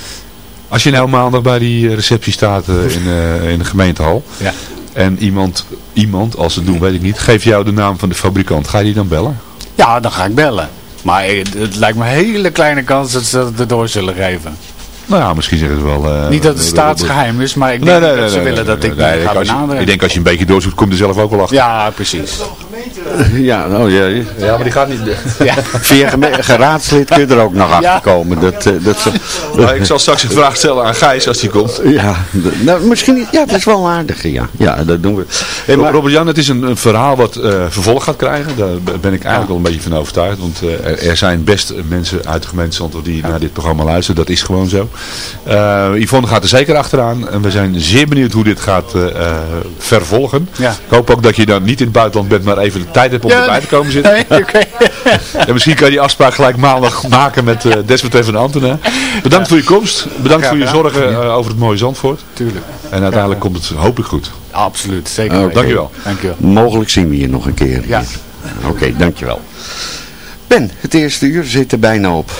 Als je nou maandag bij die eh, receptie staat eh, in, eh, in de gemeentehal. Ja. En iemand, iemand, als ze het doen weet ik niet, geeft jou de naam van de fabrikant. Ga je die dan bellen? Ja, dan ga ik bellen. Maar het, het lijkt me een hele kleine kans dat ze dat erdoor zullen geven. Nou ja, misschien zeggen ze wel... eh, Niet dat het eh, staatsgeheim is, maar ik Nee, denk nee, dat nee, ze nee, willen nee, dat ik nee, die nee, ga benaderen. Ik denk als je een beetje doorzoekt, kom je er zelf ook wel achter. Ja, precies. Ja, oh ja. Ja, maar die gaat niet... Ja. Via geraadslid kun je er ook nog Ja. achter komen. Dat, eh, dat, Maar ik zal straks een vraag stellen aan Gijs als die komt. Ja, nou, misschien niet. Ja, dat is wel een aardige, ja. Ja, dat doen we. Hey, maar, Robert Jan, het is een, een verhaal wat eh, vervolg gaat krijgen. Daar ben ik eigenlijk wel een beetje van overtuigd. Want eh, er, er zijn best mensen uit de gemeente Zandvoort die naar dit programma luisteren. Dat is gewoon zo. Eh Yvonne gaat er zeker achteraan. En we zijn zeer benieuwd hoe dit gaat eh, eh, vervolgen. Ja. Ik hoop ook dat je dan niet in het buitenland bent, maar even de tijd hebt om Ja, erbij te komen zitten. Nee. En misschien kan je die afspraak gelijk maandag maken met eh desbetreffende ambtenaar. Bedankt voor je komst. Bedankt voor je zorgen eh, over het mooie Zandvoort. Tuurlijk. En uiteindelijk komt het hopelijk goed. Absoluut, zeker. Oké. weten. Dankjewel. Dankjewel. mogelijk zien we je nog een keer. Ja. Oké, dankjewel. Ben, het eerste uur zit er bijna op.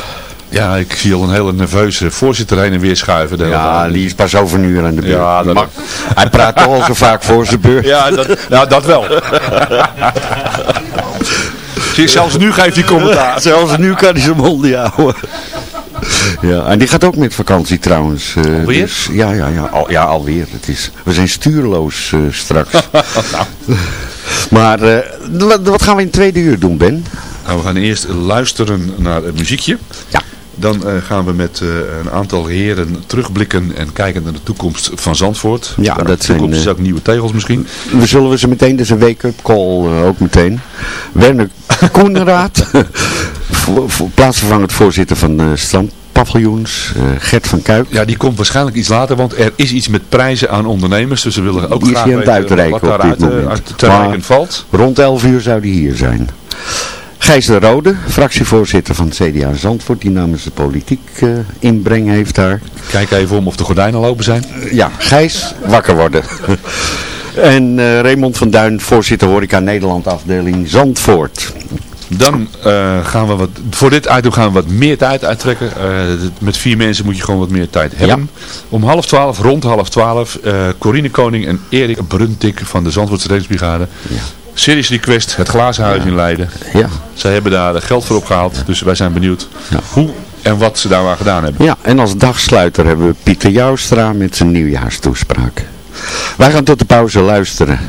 Ja, ik zie al een hele nerveuze voorzitter heen en weer schuiven. de Ja, die is pas over een uur aan de beurt. Ja, dat- hij praat toch al zo vaak voor zijn beurt. Ja, dat, nou, dat wel. Zie je, zelfs nu geeft hij commentaar. Zelfs nu kan hij zijn mond niet houden. Ja, en die gaat ook met vakantie trouwens. eh, Alweer? dus- ja, ja, ja, al, ja, alweer. Het is, we zijn stuurloos eh, straks. Maar eh, wat, wat gaan we in het tweede uur doen, Ben? Nou, we gaan eerst luisteren naar het muziekje. Ja. Dan eh, gaan we met eh, een aantal heren terugblikken en kijken naar de toekomst van Zandvoort. Ja, dat de toekomst zijn, is ook nieuwe tegels misschien. We zullen we ze meteen, dus een wake-up call eh, ook meteen. Werner Koenraad, voor, voor, plaatsvervangend voorzitter van de strandpaviljoens. eh, Gert van Kuik. Ja, die komt waarschijnlijk iets later, want er is iets met prijzen aan ondernemers. Dus we willen ook Die graag weten wat daaruit eh, te Maar- valt. Rond 11 uur zou die hier zijn. Gijs de Rode, fractievoorzitter van het CDA Zandvoort, die namens de politiek eh, inbreng heeft daar. Kijk even om of de gordijnen al open zijn. Ja, Gijs, wakker worden. en eh, Raymond van Duin, voorzitter Horeca Nederland afdeling Zandvoort. Dan eh, gaan we wat, voor dit item gaan we wat meer tijd uittrekken. Eh, met vier mensen moet je gewoon wat meer tijd hebben. Om half twaalf, rond half twaalf, eh Corine Koning en Erik Bruntik van de Zandvoortse Reddingsbrigade. Series Request, het Glazen Huis in Leiden. Ja. Zij hebben daar geld voor opgehaald, dus wij zijn benieuwd hoe en wat ze daar aan gedaan hebben. Ja, en als dagsluiter hebben we Pieter Joustra met zijn nieuwjaarstoespraak. Wij gaan tot de pauze luisteren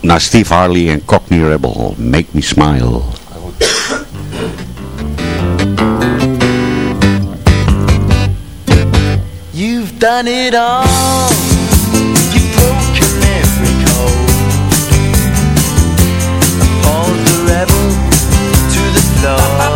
naar Steve Harley en Cockney Rebel. Make me smile. You've done it all. love